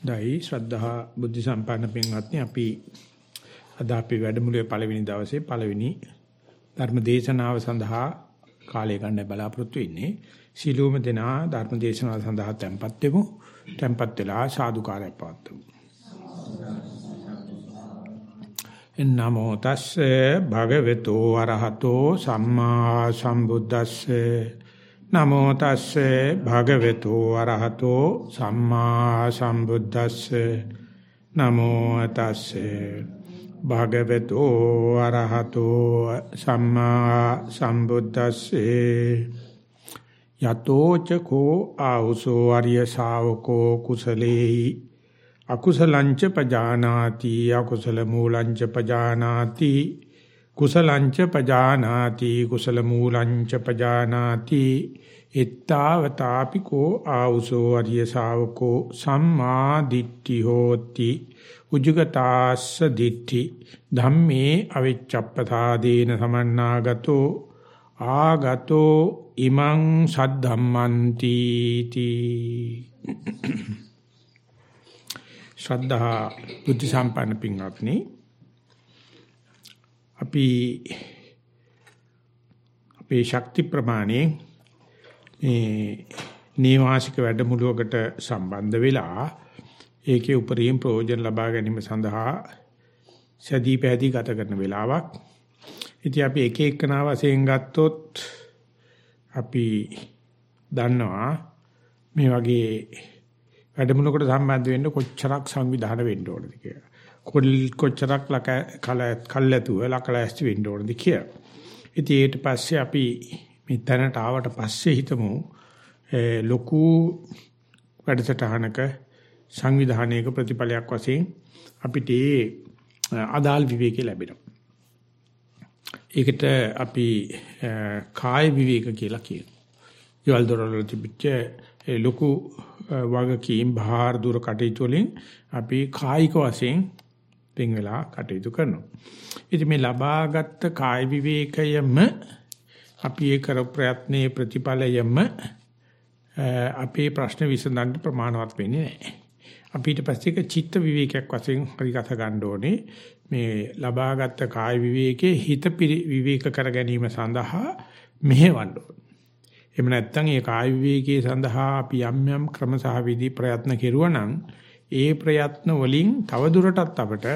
දෛ ශ්‍රද්ධා බුද්ධ සම්පන්න පින්වත්නි අපි අද අපි වැඩමුළුවේ පළවෙනි දවසේ පළවෙනි ධර්ම දේශනාව සඳහා කාලය ගන්න බලාපොරොත්තු වෙන්නේ. සීලෝම දෙනා ධර්ම දේශනාව සඳහා tempත් වෙමු. tempත් වෙලා සාදුකාරයක් පවත්වමු. නමෝ තස්සේ භගවතු වරහතෝ සම්මා සම්බුද්දස්සේ නමෝ තස්සේ භගවතු අරහතෝ සම්මා සම්බුද්දස්සේ. නමෝ තස්සේ භගවතු අරහතෝ සම්මා සම්බුද්දස්සේ. යතෝ චකෝ ආවසෝ ආර්ය ශාවකෝ කුසලේහි. අකුසලංච පජානාති අකුසල මූලංච පජානාති. කුසලංච පජානාති කුසල මූලංච පජානාති. එත්තාවතාපි කෝ ආවුසෝ අරිය ශාවකෝ සම්මා දිට්ඨි හෝති උජුගතාස්ස දිට්ඨි ධම්මේ අවිච්ඡප්පතාදීන සමන්නාගතෝ ආගතෝ ඉමං සද්ධම්මන්ති තී ශ්‍රද්ධා බුද්ධ සම්පන්න පින්වත්නි අපි අපේ ශක්ති ප්‍රමාණය මේ නේවාසික වැඩමුළුවකට සම්බන්ධ වෙලා ඒකේ උපරිම ප්‍රයෝජන ලබා ගැනීම සඳහා සදී පැහැදී ගත කරන වෙලාවක්. ඉතින් අපි එක එකනා වශයෙන් ගත්තොත් අපි දන්නවා මේ වගේ වැඩමුළුවකට සම්බන්ධ වෙන්න කොච්චරක් සංවිධානය වෙන්න ඕනද කියලා. කොච්චරක් කල්ැතුව ලකලැස්ති වෙන්න ඕනද කියලා. ඉතින් ඊට පස්සේ අපි මේ තැනට ආවට පස්සේ හිතමු ලොකු වැඩසටහනක සංවිධානයක ප්‍රතිඵලයක් වශයෙන් අපිට අදාල් විවේකී ලැබෙනවා. ඒකට අපි කාය විවේක කියලා කියනවා. ඊවල දොරවල තිබිච්ච ලොකු වගකීම් බාහිර දුර කටයුතු වලින් අපි කායික වශයෙන් පින් වෙලා කටයුතු කරනවා. ඉතින් මේ ලබාගත් කාය විවේකයම අපි ඒ කර ප්‍රයත්නයේ ප්‍රතිඵලයම අපේ ප්‍රශ්න විසඳන්න ප්‍රමාණවත් වෙන්නේ නැහැ. අපිට පස්සේ ඒක චිත්ත විවේකයක් වශයෙන් පරිගත ගන්න ඕනේ. මේ ලබාගත් කාය විවේකයේ හිත විවේක කර ගැනීම සඳහා මෙහෙවන්න ඕනේ. එහෙම නැත්නම් ඒ කාය විවේකයේ සඳහා අපි යම් යම් ක්‍රම සහ විදි ප්‍රයත්න කෙරුවා නම් ඒ ප්‍රයත්න වලින් තව දුරටත් අපට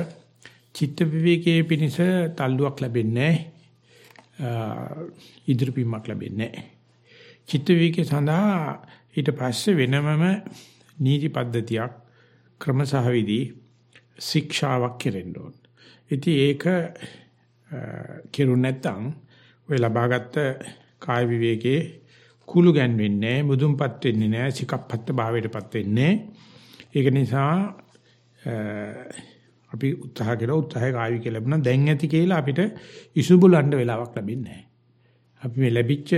චිත්ත විවේකයේ පිණිස තල්ලුවක් ලැබෙන්නේ නැහැ. ඉදිරිපීමක් ලැබෙන්නේ නැහැ. චිත්ත විවේකයේ සඳහා ඊට පස්සේ වෙනමම නීති පද්ධතියක් ක්‍රමසහ විදි ශික්ෂාවක් කෙරෙන්න ඕන. ඉතින් ඒක කෙරු නැත්තම් ඔය ලබාගත් කාය විවේකයේ කුළු ගැන්වෙන්නේ නැහැ, මුදුන්පත් වෙන්නේ නැහැ, සිකප්පත්ත භාවයටපත් වෙන්නේ නැහැ. ඒක නිසා අපි උත්සාහ කළා උත්සාහය කායි කියලා ලැබුණා දැන් ඇති කියලා අපිට ඉසුබුලන්න වෙලාවක් ලැබෙන්නේ නැහැ. අපි මේ ලැබිච්ච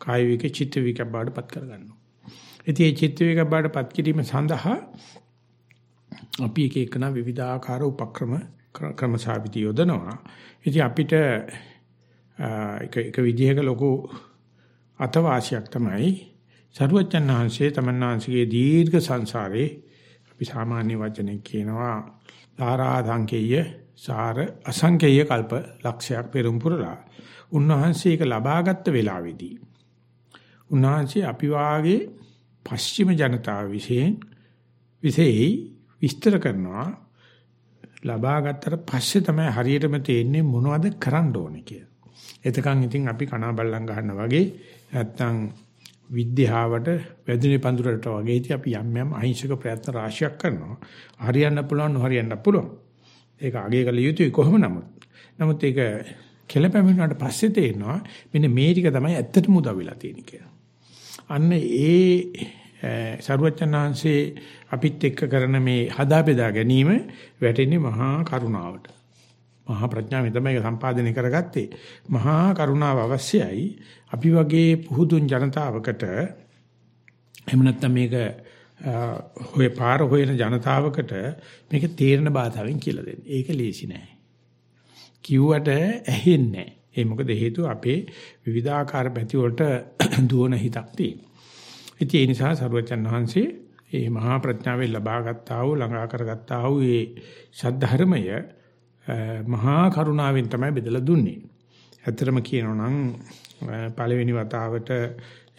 කාය වික චිත්ත වික බාඩපත් කරගන්නවා. ඉතින් මේ චිත්ත වික බාඩපත් කිරීම සඳහා අපි එක එකන විවිධාකාර උපක්‍රම ක්‍රමසාවිති යොදනවා. ඉතින් අපිට එක එක විදිහක ලොකු අතවාසියක් තමයි සරුවච්චන් වහන්සේ තමන්නාංශගේ දීර්ඝ සංසාරේ අපි සාමාන්‍ය වචනෙන් කියනවා ධාරා සංකේය සාර අසංකේය කල්ප ලක්ෂයක් පෙරම් පුරලා උන්වහන්සේ ඒක ලබාගත් වෙලාවේදී උන්වහන්සේ අපි වාගේ පශ්චිම ජනතාව විශේෂයෙන් විශේෂයි විස්තර කරනවා ලබාගත්තට පස්සේ තමයි හරියටම තේන්නේ මොනවද කරන්න ඕනේ කියලා. එතකන් ඉතින් අපි කණා බල්ලන් ගන්නවා වගේ නැත්තම් විද්‍යාවට වැදිනේ පඳුරට වගේ ඉතින් අපි යම් යම් අහිංසක ප්‍රයත්න රාශියක් කරනවා. හරියන්න පුළුවන් නොහරියන්න පුළුවන්. ඒක අගය කළ යුතුයි කොහොම නමුත්. නමුත් ඒක කෙලපැමිණුණාට පස්සේ තේරෙනවා මෙන්න මේ ටික තමයි ඇත්තටම උදව් වෙලා තියෙන්නේ කියලා. අන්න ඒ සරුවචනාංශේ අපිත් එක්ක කරන මේ හදා බෙදා ගැනීම වැටෙන්නේ මහා කරුණාවට. මහා ප්‍රඥාවෙන් තමයි සම්පාදනය කරගත්තේ. මහා කරුණාව අවශ්‍යයි. අපි වගේ පුහුදුන් ජනතාවකට එහෙම නැත්නම් මේක හොය පාර හොයන ජනතාවකට මේක තේරෙන භාෂාවෙන් කියලා දෙන්න. ඒක ලේසි නෑ. කිව්වට ඇහෙන්නේ නෑ. ඒ මොකද හේතුව අපේ විවිධාකාර පැති වලට දුවන හිතක් තියෙනවා. ඉතින් ඒ නිසා සරුවචන් වහන්සේ ඒ මහා ප්‍රඥාවෙන් ලබා ගත්තා වූ ළඟා කරගත්තා වූ ඒ සද්ධර්මය මහා කරුණාවෙන් තමයි බෙදලා දුන්නේ. ඇත්තටම කියනවා නම් පළවෙනි වතාවට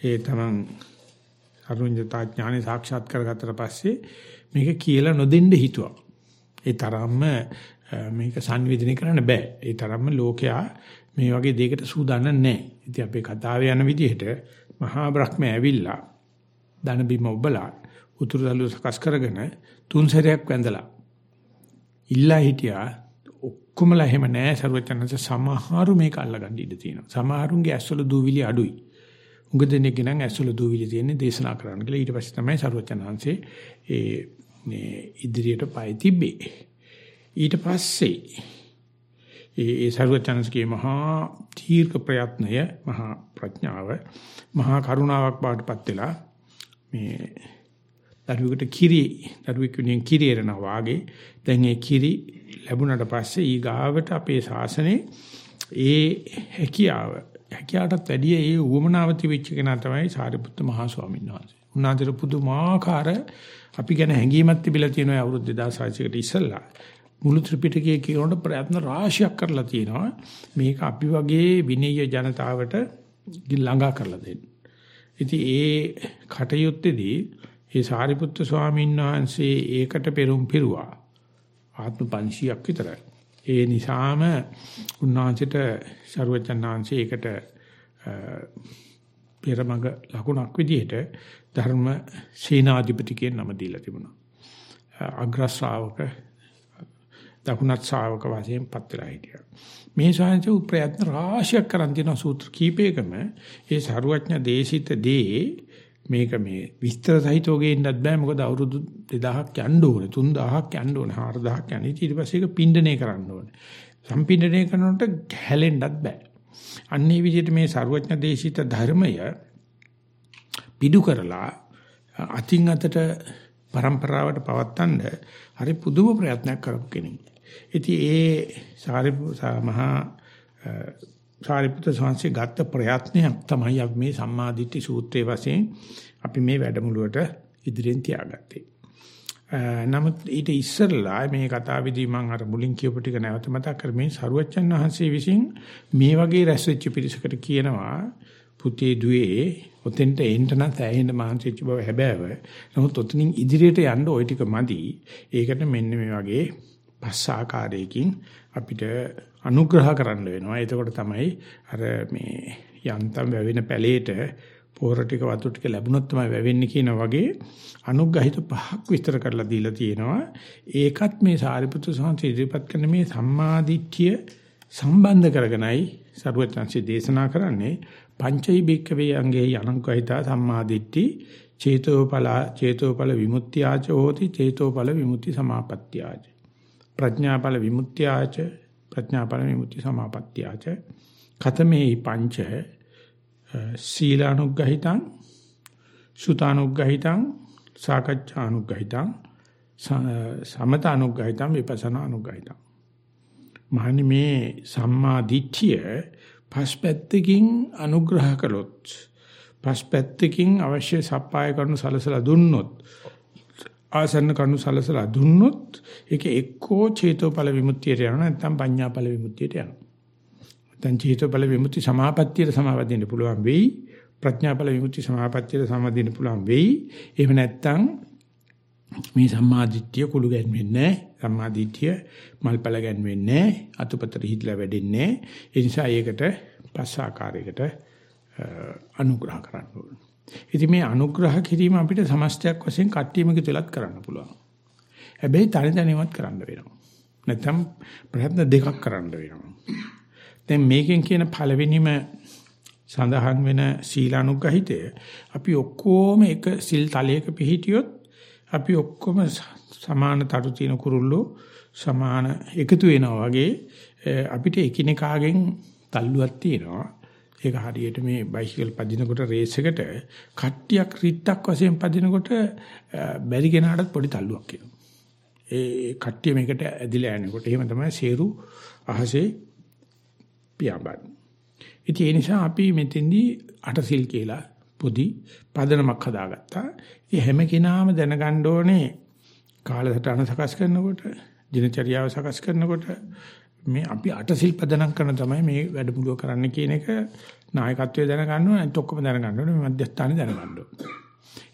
ඒ තමන් අරුඤ්‍යතා ඥානෙ සාක්ෂාත් කරගත්තට පස්සේ මේක කියලා නොදෙන්න හිතුවා. ඒ තරම්ම මේක සංවේදනය කරන්න බෑ. ඒ තරම්ම ලෝකයා මේ වගේ දෙයකට සූදානම් නැහැ. ඉතින් අපේ කතාවේ යන විදිහට මහා බ්‍රහ්මයා ඇවිල්ලා දන බිම ඔබලා උතුරුදළු සකස් කරගෙන තුන් සැරයක් වැඳලා ඉල්ලා හිටියා ඔක්කොමලා එහෙම නෑ සරුවචනන්ත සමහරු මේක අල්ලගන්න ඉඩ තියෙනවා. සමහරුන්ගේ ඇස්වල දූවිලි අඩුයි. උඟ දෙනෙක්ගේ නම් ඇස්වල දූවිලි තියෙන්නේ දේශනා කරන්න කියලා ඊට පස්සේ තමයි සරුවචනන්සේ ඒ මේ ඉදිරියට පය තිබ්බේ. ඊට පස්සේ ඒ ඒ සරුවචනන්සේගේ මහා දීර්ඝ ප්‍රයත්නය, මහා ප්‍රඥාව, මහා කරුණාවක් පාටපත් වෙලා මේ දරුවෙකුට කිරි දරුවෙක් වෙනින් කිරි එරනවා වාගේ දැන් ඒ කිරි ලැබුණට පස්සේ ඊ ගාවට අපේ ශාසනේ ඒ හැකියාව හැකියාවටත් වැඩිය ඒ උවමනාව තිබිච්ච කෙනා තමයි සාරිපුත්ත මහා ස්වාමීන් වහන්සේ. උන්වහන්සේ පුදුමාකාර අපි ගැන හැඟීමක් තිබිලා තියෙනවා අවුරුදු 2600කට ඉස්සෙල්ලා. මුළු ත්‍රිපිටකයේ කියනකොට ප්‍රයත්න රාශියක් කරලා තියෙනවා. මේක අපි වගේ විනීය ජනතාවට ළඟා කරලා දෙන්න. ඉතින් ඒ කටයුත්තේදී ඒ සාරිපුත්‍ර ස්වාමීන් වහන්සේ ඒකට පෙරම් පිරුවා. ආත්ම 500ක් විතරයි. ඒ නිසාම උන්වහන්සේට ਸਰුවචනාංශේ ඒකට පෙරමඟ ලකුණක් විදිහට ධර්ම සීනාධිපති කියන නම දීලා තිබුණා. අග්‍ර ශ්‍රාවක දකුණත් ශ්‍රාවක වශයෙන් පත් වෙලා හිටියා. මේ ශාන්ති උප්‍රයත්න රාශියක් කරන් තියෙන සූත්‍ර කීපයකම ඒ ਸਰුවඥ දේශිත දේ මේක මේ විස්තර සහිතව ගේන්නත් බෑ. මොකද අවුරුදු 2000ක් යන්න ඕනේ 3000ක් යන්න ඕනේ 4000ක් යන්නේ. ඊට පස්සේ ඒක පින්ඩණය කරන්න ඕනේ. සම්පින්ඩණය කරනකොට හැලෙන්නත් බෑ. අන්නේ විදිහට මේ ਸਰුවඥ දේශිත ධර්මය පිටු කරලා අතින් අතට પરම්පරාවට පවත්තන්න හරි පුදුම ප්‍රයත්නයක් කරපු කෙනෙක්. ඉතින් ඒ සාරි මහා සාරිපුත්‍ර සංසේ ගත්ත ප්‍රයත්නයක් තමයි අපි මේ සම්මාදිට්ඨි සූත්‍රයේ වශයෙන් අපි මේ වැඩමුළුවට ඉදිරියෙන් තියාගත්තේ. නමුත් ඊට ඉස්සරලා මේ කතාවේදී මම අර මුලින් කියපු ටික නැවත මතක් කරමින් සරුවච්චන් වහන්සේ විසින් මේ වගේ රැස්වෙච්ච පිරිසකට කියනවා පුතේ දුවේ ඔතෙන්ට එන්න නම් සෑහෙන මහන්සිච්ච බව හැබෑව. නමුත් ඔතනින් ඉදිරියට යන්න ওই ටික මදි. ඒකට මෙන්න මේ වගේ පස් ආකාරයකින් අපිට අනුග්‍රහ කරන්න වෙනවා. එතකොට තමයි අර මේ යන්තම් වැවෙන පැලේට පොහොර ටික වතුර ටික ලැබුණොත් තමයි වැවෙන්නේ කියන වගේ අනුග්‍රහිත පහක් විස්තර කරලා දීලා තියෙනවා. ඒකත් මේ සාරිපුත්‍ර සංඝ ඉදිරිපත් කරන මේ සම්මාදිට්ඨිය සම්බන්ධ කරගෙනයි සරුවචන්සි දේශනා කරන්නේ පංචෛ බික්කවේ අංගේ අනංකයිතා සම්මාදිට්ඨි චේතෝපල චේතෝපල විමුක්තියාච හෝති චේතෝපල විමුක්ති සමාපත්තියාච ප්‍රඥාපල විමුක්තියාච ප්‍රඥාපල විමුක්ති සමාපත්තියාච කතමේ පංච සීලානුග්‍රහිතං සුතානුග්‍රහිතං සාකච්ඡානුග්‍රහිතං සමතානුග්‍රහිතං විපස්සනානුග්‍රහිතං. මහනි මේ සම්මා දිට්ඨිය පස්පැත්තකින් අනුග්‍රහ කළොත් පස්පැත්තකින් අවශ්‍ය සප්පාය කරනු සලසලා දුන්නොත් ආසන්න කරුණු සලසලා දුන්නොත් ඒක එක්කෝ චේතෝපල විමුක්තියට යනවා නැත්නම් පඤ්ඤාපල විමුක්තියට යනවා. නැත්නම් චේතෝපල විමුක්ති සමාපත්තියට සමාවදින්න පුළුවන් වෙයි. ප්‍රඥාපල විමුක්ති සමාපත්තියට සමාවදින්න පුළුවන් වෙයි. එහෙම නැත්නම් මේ සම්මාදිට්ඨිය කුළු ගැන්වෙන්නේ නැහැ. සම්මාදිට්ඨිය මල්පල ගැන්වෙන්නේ නැහැ. අතුපතර හිట్లా වැඩෙන්නේ නැහැ. ඒ නිසා ඒකට පස් ආකාරයකට අනුග්‍රහ කරන්න ඕනේ. ඉතින් මේ අනුග්‍රහ කිරීම අපිට සමස්තයක් වශයෙන් කට්ටියමක තුලත් කරන්න පුළුවන්. හැබැයි තනි තනියමත් කරන්න වෙනවා. නැත්නම් ප්‍රයත්න දෙකක් කරන්න වෙනවා. දැන් මේකෙන් කියන පළවෙනිම සඳහන් වෙන සීලානුගහිතය අපි ඔක්කොම එක සිල් තලයක පිහිටියොත් අපි ඔක්කොම සමාන තරු තියෙන කුරුල්ලෝ සමාන එකතු වෙනවා වගේ අපිට එකිනෙකාගෙන් තල්ලුවක් තියෙනවා. ඒක හරියට මේ බයිසිකල් පදිනකොට රේස් එකට කට්ටියක් රිත්තක් වශයෙන් පදිනකොට බැරි කෙනාටත් පොඩි තල්ලුවක් එනවා. ඒ කට්ටිය මේකට ඇදිලා යනකොට එහෙම තමයි සේරු අහසේ පියාඹන්නේ. ඉතින් ඒ නිසා අපි මෙතෙන්දී අටසිල් කියලා පොඩි පදනමක් හදාගත්තා. ඒ හැම කෙනාම දැනගන්න ඕනේ කාලසටහන සකස් කරනකොට, දිනචරියාව සකස් කරනකොට මේ අපි අටසිල් පදනම් කරන තමයි මේ වැඩමුළුව කරන්න කියන එක නායකත්වයේ දැනගන්න ඕනේ. අනිත් ඔක්කොම දැනගන්න ඕනේ. මේ මධ්‍යස්ථානේ දැනගන්න ඕනේ.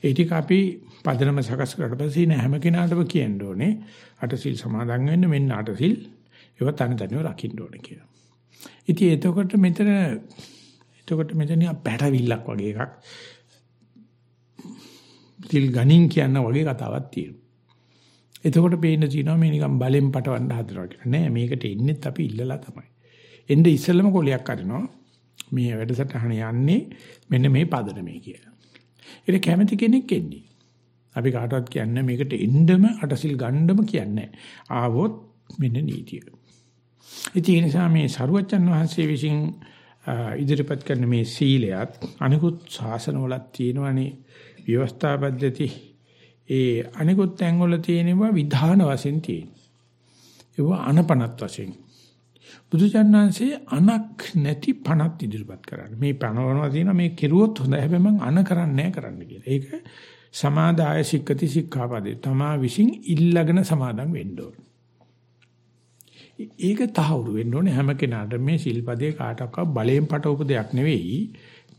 ඒ ටික අපි පදනම සකස් කරලා පස්සේ නෑ හැම කෙනාටම කියන්න ඕනේ අටසිල් සමාදන් වෙන්න මෙන්න අටසිල් ඒව තන තනිව රකින්න ඕනේ කියලා. ඉතින් එතකොට මෙතන එතකොට මෙතන පැටවිල්ලක් වගේ එකක් තිල් ගණින් කියන වගේ කතාවක් තියෙනවා. එතකොට පේන්න තියෙනවා මේ නිකන් බලෙන් පටවන්න හදනවා කියලා. නෑ මේකට එන්නෙත් අපි ඉල්ලලා තමයි. එnde ඉස්සෙල්ලම කොලියක් අරිනවා. මේ වැඩසටහන යන්නේ මෙන්න මේ පදනමේ කියලා. ඒක කැමති කෙනෙක් එන්නේ. අපි කාටවත් කියන්නේ මේකට එන්නම අටසිල් ගන්නම කියන්නේ ආවොත් මෙන්න නීතිය. ඒ නිසා මේ සරුවච්චන් වහන්සේ විසින් ඉදිරිපත් කරන මේ සීලයත් අනිකුත් ශාසනවලත් තියෙනවනේ ව්‍යවස්ථා පද්ධති ඒ අනිකුත් තැන්වල තියෙනවා විධාන වශයෙන් තියෙන. ඒවා අනපනත් වශයෙන්. බුදුචානන්සේ අනක් නැති පණක් ඉදිරිපත් කරන්නේ. මේ පණවනවා තියෙන මේ කෙරුවොත් හොඳයි. හැබැයි මං අන කරන්නේ නැහැ කරන්න කියලා. ඒක සමාදාය සික්කති සික්ඛාපදේ. තමා විසින් ඉල්ලගෙන සමාදන් වෙන්න ඕන. ඒක තහවුරු වෙන්න ඕනේ හැම කෙනාට මේ සිල්පදේ කාටවත් බලයෙන් පටවපු දෙයක් නෙවෙයි.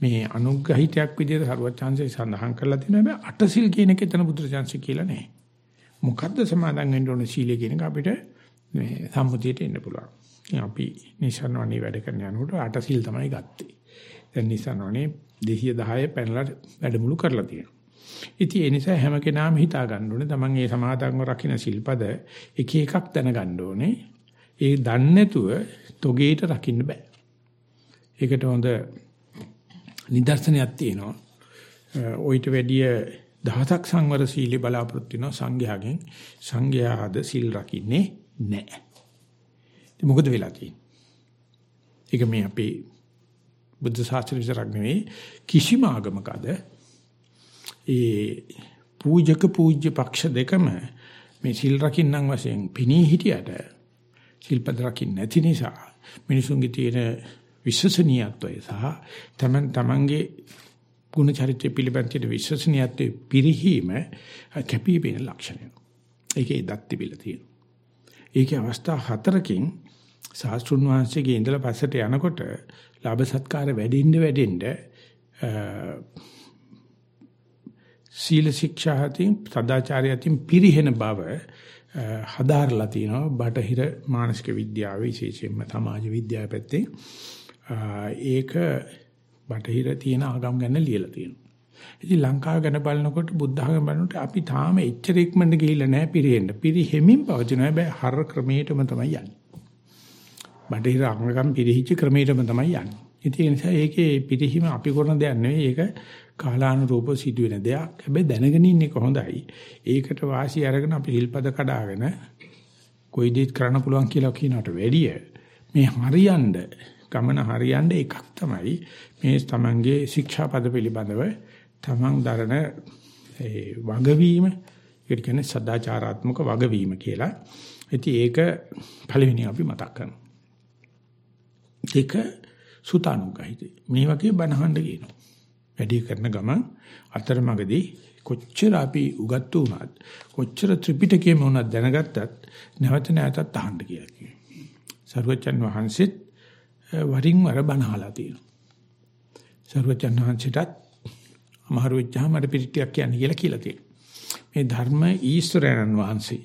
මේ අනුග්‍රහිතයක් විදිහට සරුවචාන්සේ සඳහන් කරලා තියෙනවා. හැබැයි අටසිල් කියන එක එතන බුදුරජාන්සේ කියලා නැහැ. මොකද්ද සමාදන් වෙන්න ඕනේ සීලය කියන එක අපිට මේ සම්මුතියට එන්න පුළුවන්. අපි නිසන්වනේ වැඩ කරන යනකොට අටසිල් තමයි ගත්තේ. දැන් නිසන්වනේ 210 පැනලා වැඩමුළු කරලා තියෙනවා. ඉතින් ඒ නිසා හැම කෙනාම හිතා ගන්න ඕනේ තමන් මේ සමාදන්ව රකින්න සිල්පද එක එකක් දැනගන්න ඕනේ. ඒ දන්නේ නැතුව තොගේට රකින්න බෑ. ඒකට හොඳ නිදර්ශනයක් තියෙනවා. ඔయిత වැඩිය දහසක් සංවර සීලේ බලාපොරොත්තු වෙන සංඝයාගෙන් සංඝයාද සිල් රකින්නේ නැහැ. ඉතින් මොකද වෙලා තියෙන්නේ? ඒක මේ අපේ බුද්ධ ශාස්ත්‍ර විතරක් නෙවෙයි කිසිම ආගමක අද ඒ පූජක පූජ්‍ය පක්ෂ දෙකම මේ සිල් රකින්නම් වශයෙන් පිනී හිටියට සිල්පද රකින්න නැති නිසා මිනිසුන්ගේ තියෙන විශ්වසනීයත්වය සහ තමන් තමන්ගේ ගුණ චරිතය පිළිබඳ විශ්වසනීයත්වයේ පිරිහීම කැපී පෙනෙන ලක්ෂණය. ඒකේ දත් තිබිලා තියෙනවා. ඒකේ අවස්ථා හතරකින් සාස්ත්‍රුන් වහන්සේගේ ඉඳලා පස්සට යනකොට ලාභ සත්කාර වැඩිින්න වැඩිින්න සීල ශික්ෂා හතින් සදාචාරය හතින් පිරිහෙන බව හදාarලා තිනවා බටහිර මානසික විද්‍යාව විශේෂයෙන්ම සමාජ විද්‍යාව පැත්තේ ඒක බටහිර තියෙන ආගම් ගැන ලියලා තියෙනවා. ඉතින් ලංකාව ගැන බලනකොට බුද්ධ ආගම බලනකොට අපි තාම එච්චර ඉක්මනට ගිහිල්ලා නැහැ පිරෙන්න. පිරිහෙමින් පවතින හැබැයි හර ක්‍රමයටම තමයි යන්නේ. බටහිර ආගම් පිරිහිච්ච ක්‍රමයටම තමයි යන්නේ. ඉතින් ඒ නිසා ඒකේ පිරිහීම අපි කරන දෙයක් නෙවෙයි ඒක කාලානුරූප සිදුවෙන දෙයක්. හැබැයි දැනගෙන ඉන්නේ කොහොඳයි. ඒකට වාසි අරගෙන අපි හිල්පද කඩාගෙන කොයි දෙයක් කරන්න පුළුවන් කියලා කියනකට වැඩිය මේ හරියන්න ගමන හරියන්න එකක් තමයි මේ තමන්ගේ ශික්ෂාපද පිළිබඳව තමන් දරන ඒ වගවීම ඒකට කියන්නේ සදාචාරාත්මක වගවීම කියලා. ඉතින් ඒක පළවෙනි අපි මතක් කරනවා. ඒක සුතානුගහිතේ. මේ වගේ බණහඬ කියනවා. වැඩි කරන ගමන් අතරමඟදී කොච්චර අපි උගත්තු වුණත් කොච්චර ත්‍රිපිටකයේම වුණත් දැනගත්තත් නැවත නැවතත් අහන්න කියලා කියනවා. සර්වචන් වහන්සේත් වරින් වර බණහලා තියෙනවා. සර්වචන් වහන්සේටත් අමාරු වෙච්චාම මට පිටිටියක් කියන්න කියලා කියලා තියෙනවා. මේ ධර්ම ඊශ්වරයන් වහන්සේ.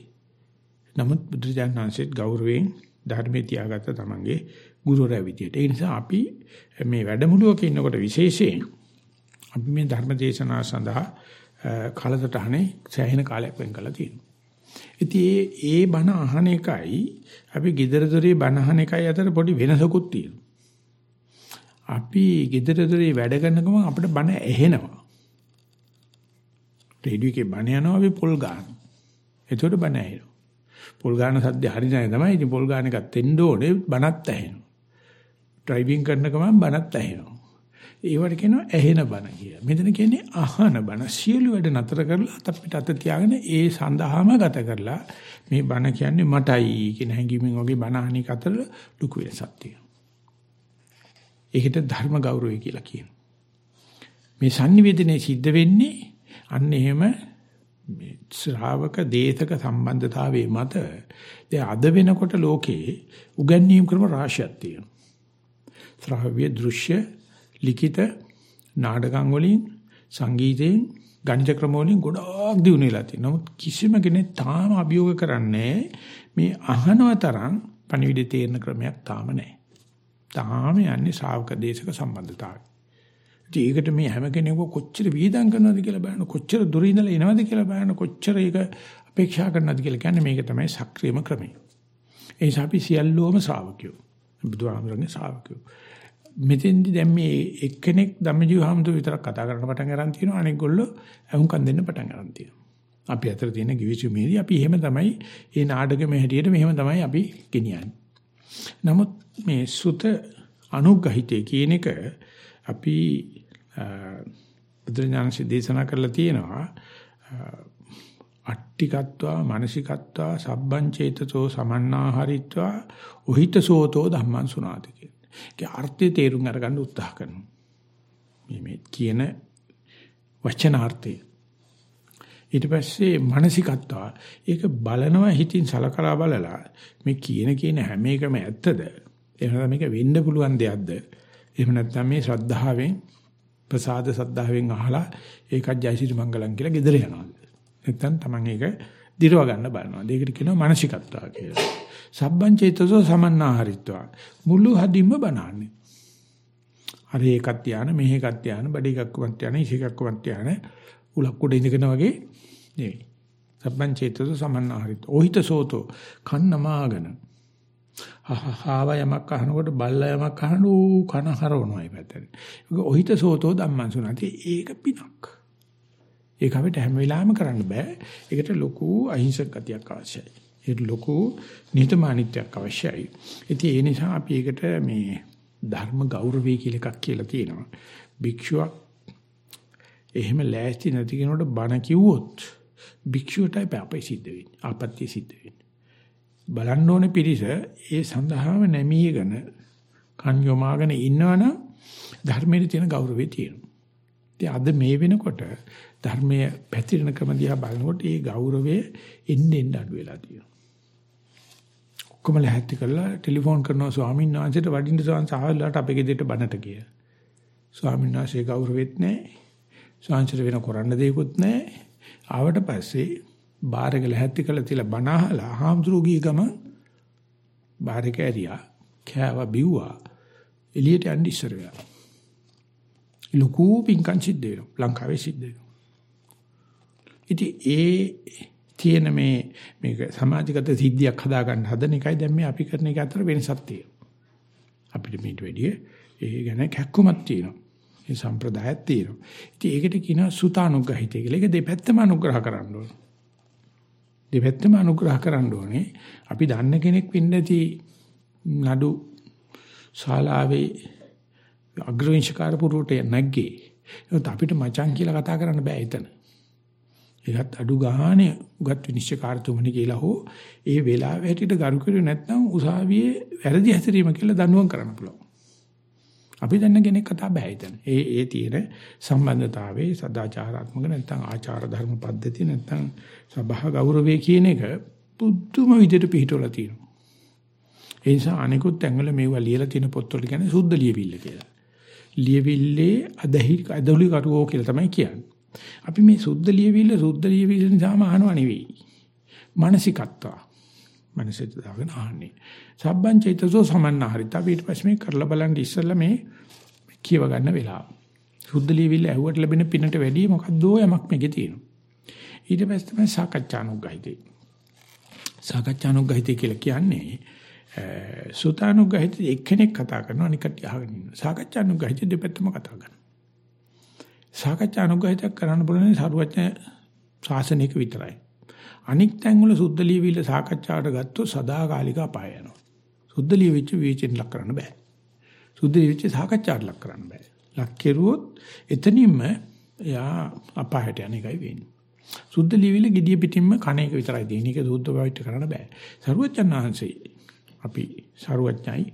නමුත් බුදුරජාණන් වහන්සේත් ගෞරවයෙන් ධර්මයේ තියාගත්ත තමන්ගේ ගුරුවරයා විදියට. ඒ නිසා අපි මේ වැඩමුළුවක ඉන්නකොට විශේෂයෙන් අපි මේ ධර්ම දේශනාව සඳහා කාලසටහනේ සෑහෙන කාලයක් වෙන් කළා තියෙනවා. ඉතින් ඒ ඒ බණ අහන එකයි අපි gedara dore බණ අහන එකයි අතර පොඩි වෙනසකුත් තියෙනවා. අපි gedara dore වැඩ කරන ගමන් අපිට බණ ඇහෙනවා. රේඩියෝ එකේ බණ යනවා අපි පොල් ගන්න. එතකොට බණ ඇහෙනවා. පොල් ගන්න සද්ද හරියන්නේ තමයි. ඉතින් පොල් ගන්න එකත් එන්න ඕනේ බණත් ඇහෙනවා. ඩ්‍රයිවිං කරන ගමන් බණත් ඇහෙනවා. ඒවට කියනවා ඇහෙන බණ කියලා. මෙතන කියන්නේ අහන බණ. සියලු වැඩ නතර කරලා අත පිට අත තියාගෙන ඒ සඳහාම ගත කරලා මේ බණ කියන්නේ මටයි කියන හැඟීමෙන් වගේ බණ අහනික අතර ලুকু වෙනසක් තියෙනවා. ඒකට ධර්ම ගෞරවය කියලා කියනවා. මේ sannivedanaye සිද්ධ වෙන්නේ අන්න එහෙම මේ ශ්‍රාවක දේශක සම්බන්ධතාවයේ මත දැන් අද වෙනකොට ලෝකේ උගන්වීම් ක්‍රම රාශියක් තියෙනවා. ශ්‍රාව්‍ය දෘශ්‍ය ලිඛිත නාටකම් වලින් සංගීතයෙන් ගණිත ක්‍රම වලින් ගොඩාක් දියුණු වෙලා තියෙනවා. නමුත් කිසිම කෙනෙක් තාම අභියෝග කරන්නේ මේ අහනව තරම් පණිවිඩ තේරෙන ක්‍රමයක් තාම නැහැ. තාම යන්නේ ශ්‍රාවක දේශක සම්බන්ධතාවය. ඉතින් ඒකට මේ හැම කෙනෙකු කොච්චර වීදම් කරනවද කියලා බලන්න කොච්චර දුර ඉඳලා එනවද කියලා බලන්න කොච්චර ඒක අපේක්ෂා කරනවද කියලා කියන්නේ මේක තමයි සක්‍රියම ක්‍රමය. ඒ නිසා අපි සියල්ලෝම ශ්‍රාවකයෝ. බුදුහාමරගේ ශ්‍රාවකයෝ. මෙතෙන්දි දැන් මේ එක්කෙනෙක් ධම්මජීව හාමුදුර විතරක් කතා කරන්න පටන් ගන්න තියෙනවා අනෙක් ගොල්ලෝ අහුම්කම් දෙන්න පටන් ගන්න තියෙනවා. අපි අතර තියෙන කිවිසුමේදී අපි එහෙම තමයි මේ නාටකෙම හැටියට මෙහෙම තමයි අපි ගෙනියන්නේ. නමුත් මේ සුත අනුග්‍රහිතේ කියන එක අපි බුදුරජාණන්සේ දේශනා කරලා තියෙනවා අට්ටිකත්වා මානසිකත්වා සබ්බං චේතසෝ සමන්නාහරිත්වා උහිතසෝතෝ ධම්මං සුනාති කියන්නේ. ඒ අර්ථය තේරුම් අරගන්න උත්සාහ කරනවා. මේ මේ කියන වචනාර්ථය. ඊට පස්සේ මානසිකත්වා ඒක බලනවා හිතින් සලකලා බලලා මේ කියන කියන හැම එකම ඇත්තද? එහෙම නැත්නම් මේක වෙන්න පුළුවන් දෙයක්ද? එහෙම නැත්නම් මේ ශ්‍රද්ධාවෙන් ප්‍රසාද සද්ධාවෙන් අහලා ඒකත් ජයසිරි මංගලම් කියලා ගෙදර යනවා. නැත්නම් Taman ඒක දිරව ගන්න බලනවා. ඒකට කියනවා මානසිකත්වා කියලා. සබ්බං චේතසෝ සමන්නාහරිත්වා. මුළු හදින්ම බනන්නේ. අර ඒකත් ධාන මෙහෙකත් ධාන බඩ එකක් වත් ධාන ඉසිකක් වත් ධාන උලක් උඩ ඉඳගෙන වගේ නෙවෙයි. සබ්බං චේතසෝ සමන්නාහරිත්වා. ඕහිත සෝතෝ කන්නමාගෙන හාව යමක් අහනකොට බල්ලා යමක් අහන ඌ කන හරවනවා මේ පැත්තට. ඒක ඔහිත සෝතෝ ධම්මං සුණති. ඒක පිනක්. ඒක අපිට හැම වෙලාවෙම කරන්න බෑ. ඒකට ලොකු අහිංසක ගතියක් අවශ්‍යයි. ඒකට ලොකු නිහතමානීත්වයක් අවශ්‍යයි. ඉතින් ඒ නිසා අපි ඒකට මේ ධර්ම ගෞරවය කියලා එකක් කියලා තියෙනවා. භික්ෂුවක් එහෙම ලෑස්ති නැති කෙනෙකුට බණ කිව්වොත් භික්ෂුවටයි පාපය සිද්ධ වෙන්නේ. ආපත්‍ය සිද්ධ වෙන්නේ. බලන්න ඕනේ පිරිස ඒ සඳහාම නැමීගෙන කන් යොමාගෙන ඉන්නවනම් ධර්මයේ තියෙන ගෞරවය තියෙනවා. ඉතින් අද මේ වෙනකොට ධර්මයේ පැතිරෙන ක්‍රම දිහා බලනකොට ඒ ගෞරවය එන්න එන්න අඩු වෙලා තියෙනවා. ඔක්කොම ලැහැත්ති කරලා ටෙලිෆෝන් කරනවා ස්වාමීන් වහන්සේට වඩින්න සවන් සහල්ලාට අපේ ගෙදරට බණට ගියා. ස්වාමීන් වහන්සේ ගෞරවෙත් නැහැ. ස්වාංශර වෙන කරන්න දෙයක්වත් නැහැ. ආවට පස්සේ බාර් එක ලැහැත්ති කරලා තියලා බණ අහලා හාමුදුරුවෝ ගිය ගම බාර් එක ඇරියා කෑවා බිව්වා එළියට යන්න ඉස්සර වෙලා ලুকু පිංකන් සිද්ධ වෙනවා ලංකාවේ සිද්ධ වෙනවා ඉතින් ඒ තියෙන මේ මේක සමාජගත සිද්ධියක් හදාගන්න හදන එකයි දැන් මේ අපි කරන එක අතර වෙනසක් තියෙනවා අපිට මේට වැඩිය ඒ ගැන කැක්කුමක් තියෙනවා ඒ සම්ප්‍රදායක් තියෙනවා ඉතින් ඒකට කියනවා සුතානුග්‍රහිතය කියලා ඒක දෙපැත්තම අනුග්‍රහ කරන්න ඕනේ දෙපැත්තම අනුග්‍රහ කරන්න ඕනේ. අපි දන්න කෙනෙක් වෙන්න ඇති නඩු ශාලාවේ අග්‍රවිංශකාර පුරුට නැග්ගේ. ඒත් අපිට මචං කියලා කතා කරන්න බෑ එතන. ඒකත් අඩු ගානේ උගත් විනිශ්චයකාරතුමනි කියලා හෝ ඒ වෙලාවෙ හැටියට ගරු කරුවේ නැත්නම් උසාවියේ වැරදි හැසිරීම කියලා දඬුවම් කරන්න පුළුවන්. අපි දන්න කෙනෙක් කතා බෑ හිතන. ඒ ඒ තියෙන සම්බන්ධතාවයේ සදාචාරාත්මක නැත්නම් ආචාර ධර්ම පද්ධතිය නැත්නම් සබහ ගෞරවය කියන එක පුදුම විදිහට පිළිටවලා තියෙනවා. ඒ නිසා අනිකුත් ඇඟවල මේවා ලියලා තියෙන පොත්වල කියන්නේ සුද්ධ ලියවිල්ල කියලා. ලියවිල්ලේ අදහි අදලි කරුවෝ කියලා තමයි කියන්නේ. අපි මේ සුද්ධ ලියවිල්ල සුද්ධ ලියවිල්ල නිසාම අහනව නෙවෙයි. මානසිකත්වා. මනසට දාගෙන අහන්නේ. සබ්බං චෛතසෝ සමන්නාහරිත. අපි ඊට පස්සේ මේ කරලා බලන්න ඉස්සෙල්ලා මේ කියව ගන්න වෙලාව. සුද්ධ ලියවිල්ල ඇහුවට ලැබෙන පිනට වැඩිය මොකද්දෝ යමක් මේකේ තියෙනවා. ඊට පස්සේ තමයි සාකච්ඡානුග්‍රහිතේ. සාකච්ඡානුග්‍රහිතේ කියලා කියන්නේ සුතානුග්‍රහිතේ එක්කෙනෙක් කතා කරනවා අනිකට අහගෙන ඉන්නවා. සාකච්ඡානුග්‍රහිතේ දෙපැත්තම කතා කරනවා. සාකච්ඡානුග්‍රහිතයක් කරන්න පුළුවන් සරුවචන ශාසනික විතරයි. අනික් තැන්වල සුද්ධ ලියවිල්ල සාකච්ඡාවට ගත්තොත් සදාකාලික අපාය යනවා. සුද්ධ ලියවිච්ච විචෙන් ලක් කරන්න බෑ. සුද්ධ ලියවිච්ච සාකච්ඡාවට ලක් කරන්න බෑ. ලක් කෙරුවොත් එතනින්ම එයා අපායට යන එකයි වෙන්නේ. සුද්ධ ලියවිල්ල gediya පිටින්ම කණ එක විතරයි දෙන්නේ. ඒක සුද්ධ භාවිත කරන්න බෑ. සරුවචන් ආහන්සේ අපි සරුවඥයි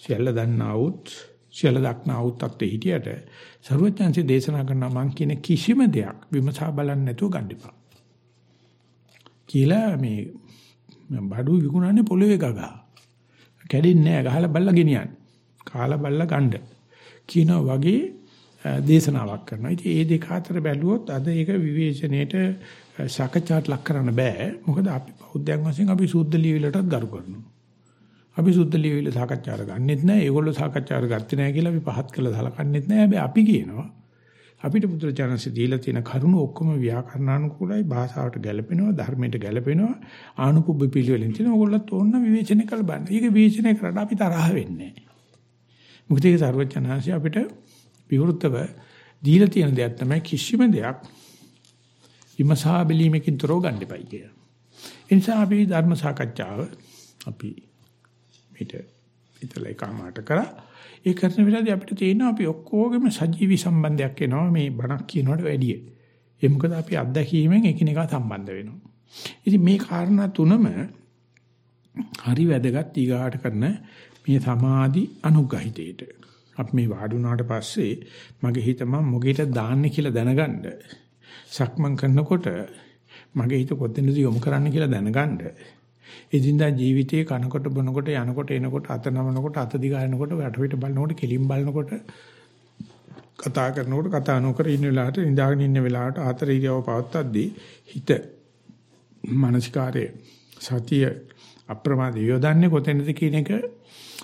සියල්ල දන්නා වූත් සියල්ල දක්නා උත්තත් හිටියට සරුවචන්සේ දේශනා කරනවා මං කියන කිසිම දෙයක් විමසා බලන්න නැතුව ගන්න එපා. කියලා මේ බඩු විකුණන්නේ පොළවේ ගගා. කැඩෙන්නේ නැහැ ගහලා බල්ලා ගෙනියන්න. කාලා බල්ලා ගන්න. කියනවා වගේ දේශනාවක් කරනවා. ඉතින් මේ දෙක අතර බැලුවොත් අද ඒක විවේචනයේට සාකච්ඡාට ලක් කරන්න බෑ. මොකද අපි බෞද්ධයන් වශයෙන් අපි සුද්ධ ලියවිලටත් ගරු කරනවා. අපි සුද්ධ ලියවිල සාකච්ඡාට ගන්නෙත් නෑ. ඒගොල්ලෝ සාකච්ඡාට ගත්තේ නෑ කියලා අපි පහත් කළා සලකන්නෙත් නෑ. හැබැයි අපි කියනවා අපිට බුදුරජාණන්සේ දීලා තියෙන කරුණු ඔක්කොම ව්‍යාකරණානුකූලයි භාෂාවට ගැලපෙනවා ධර්මයට ගැලපෙනවා ආනුපුබ්බ පිළිවෙලින් තියෙන ඕගොල්ලොත් ඕන්න විවේචනය කළ බලන්න. ඒක විවේචනය කරලා අපි තරහ වෙන්නේ නැහැ. මොකද ඒක සර්වඥාන්සේ අපිට විවෘතව දීලා තියෙන දෙයක් තමයි කිසිම දෙයක් විමසා බැලීමකින් තොරව ගන්න එපයි කියලා. ඒ නිසා අපි ධර්ම සාකච්ඡාව අපි මේට ඉතලා එකමාරට කරා. ඒ කරන වෙලාවදී අපිට තේරෙනවා අපි ඔක්කොගෙම සජීවි සම්බන්ධයක් එනවා මේ බණක් කියනවට වැඩිය. ඒ මොකද අපි අත්දැකීමෙන් එකිනෙකා සම්බන්ධ වෙනවා. ඉතින් මේ කාරණා තුනම හරි වැදගත් ඊගාට කරන මේ සමාධි අනුගහිතේට අපි මේ වාඩුණාට පස්සේ මගේ හිත මම මොකේට දාන්නේ කියලා දැනගන්න සක්මන් කරනකොට මගේ හිත කොතැනද යොමු කරන්න කියලා දැනගන්න එදින්දා ජීවිතයේ කනකොට බොනකොට යනකොට එනකොට අත නමනකොට අත දිගායනකොට වටපිට බලනකොට කෙලින් බලනකොට කතා කරනකොට කතා නොකර ඉන්න වෙලාවට නිදාගෙන ඉන්න වෙලාවට ආතර ඉරියව පවත්තද්දී හිත මානසිකාරයේ සතිය අප්‍රමාද යොදන්නේ කොතැනද කියන එක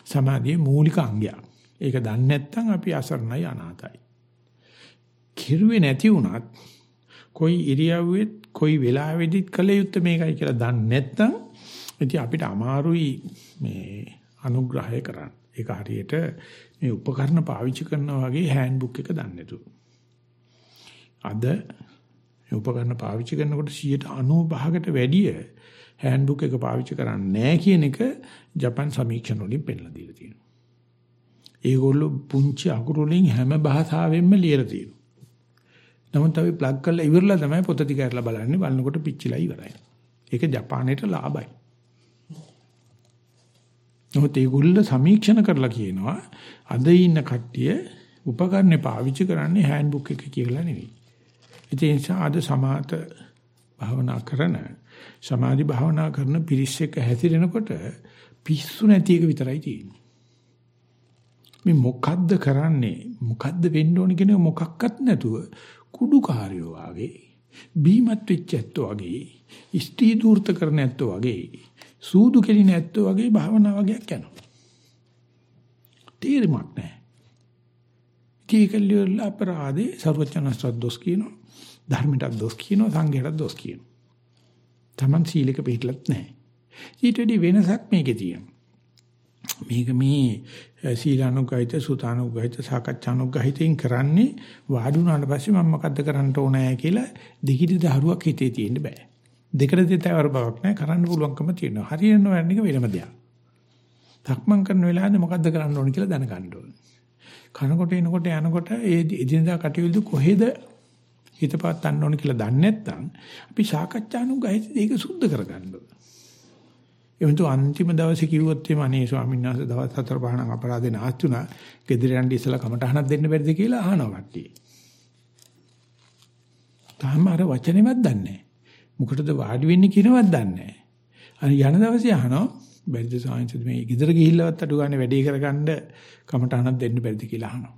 සමාධියේ මූලික අංගයක්. ඒක දන්නේ නැත්නම් අපි අසරණයි අනාතයි. කිරුවේ නැති වුණත් කොයි ඉරියව්වෙත් කොයි වෙලාවෙදිත් කළ යුත්තේ මේකයි කියලා දන්නේ නැත්නම් ඉතින් අපිට අමාරුයි මේ අනුග්‍රහය කරන්න. ඒක හරියට මේ උපකරණ පාවිච්චි කරනවා වගේ හෑන්ඩ් බුක් එක දන්නේ නැතුව. අද මේ උපකරණ පාවිච්චි කරනකොට 95කට වැඩිය හෑන්ඩ් බුක් එක පාවිච්චි කරන්නේ නැහැ කියන එක ජපන් සමීක්ෂණ වලින් පෙන්නලා දීලා තියෙනවා. ඒගොල්ලෝ පුංචි අකුරු වලින් හැම භාෂාවෙන්ම ලියලා තියෙනවා. නමුත් අපි ප්ලග් කරලා ඉවරලා තමයි පොත ටික අරලා බලන්නේ බලනකොට පිච්චිලා ඉවරයි. ඒක ජපානයට ලාභයි. නමුත් ඒගොල්ලෝ සමීක්ෂණ කරලා කියනවා අද ඉන්න කට්ටිය උපකරණ පාවිච්චි කරන්නේ හෑන්ඩ් බුක් එක කියලා නෙවෙයි. ඒ නිසා අද සමාත භාවනා කරන සමාධි භාවනා කරන පිරිස් එක්ක හැසිරෙනකොට පිස්සු නැති එක විතරයි තියෙන්නේ. මේ මොකද්ද කරන්නේ මොකද්ද වෙන්න ඕන කියන මොකක්වත් නැතුව කුඩු කාර්යෝ වගේ බීමත් වෙච්ච ඇත්තෝ වගේ ස්ත්‍රී දූර්ත කරන ඇත්තෝ වගේ සූදු කෙලින ඇත්තෝ වගේ භාවනා වගේක් යනවා. තීරමක් නැහැ. කීකල්ලියල අපරාධේ ਸਰවචනස්වත් දොස් කියනවා. ධර්මයට දොස් කියනවා සංඝයට දොස් කියනවා. Taman සීලක පිළිලත් නැහැ. ඊට වඩා වෙනසක් මේකේ තියෙනවා. මේක මේ සීලානුගහිත සුතානුගහිත සාකච්ඡානුගහිතින් කරන්නේ වාඩුණාට පස්සේ මම මොකද්ද කරන්න ඕනෑ කියලා දෙකිඩි දහරුවක් හිතේ තියෙන්න බෑ. දෙකට දෙතවර බවක් නැහැ කරන්න පුළුවන්කම තියෙනවා. හරියන වෙන්නේ වෙනම දෙයක්. තක්මන් කරන වෙලාවේදී මොකද්ද කරන්න ඕන කියලා දැනගන්න ඕනේ. කනකොට එනකොට යනකොට ඒ එදිනදා කටයුතු කොහෙද හිතපත් ගන්න ඕන කියලා දන්නේ නැත්නම් අපි සාකච්ඡානුගහිත ඒක සුද්ධ කරගන්න ඕනේ. එවන්තු අන්තිම දවසේ කිව්වොත් එimhe අනේ ස්වාමීන් වහන්සේ දවස් හතර පහක් අපරාධේ නාස්තුණා. ගෙදර යන්න ඉස්සලා කමටහනක් දෙන්න බැරිද කියලා අහනවා කට්ටිය. තාම අර වචනේවත් දන්නේ නැහැ. මොකටද වාඩි වෙන්නේ කියනවත් දන්නේ නැහැ. යන දවසේ අහනවා බැරිද සායන්සද මේ ගෙදර ගිහිල්ලවත් අඩු ගන්න වැඩේ කරගන්න කමටහනක් දෙන්න බැරිද කියලා අහනවා.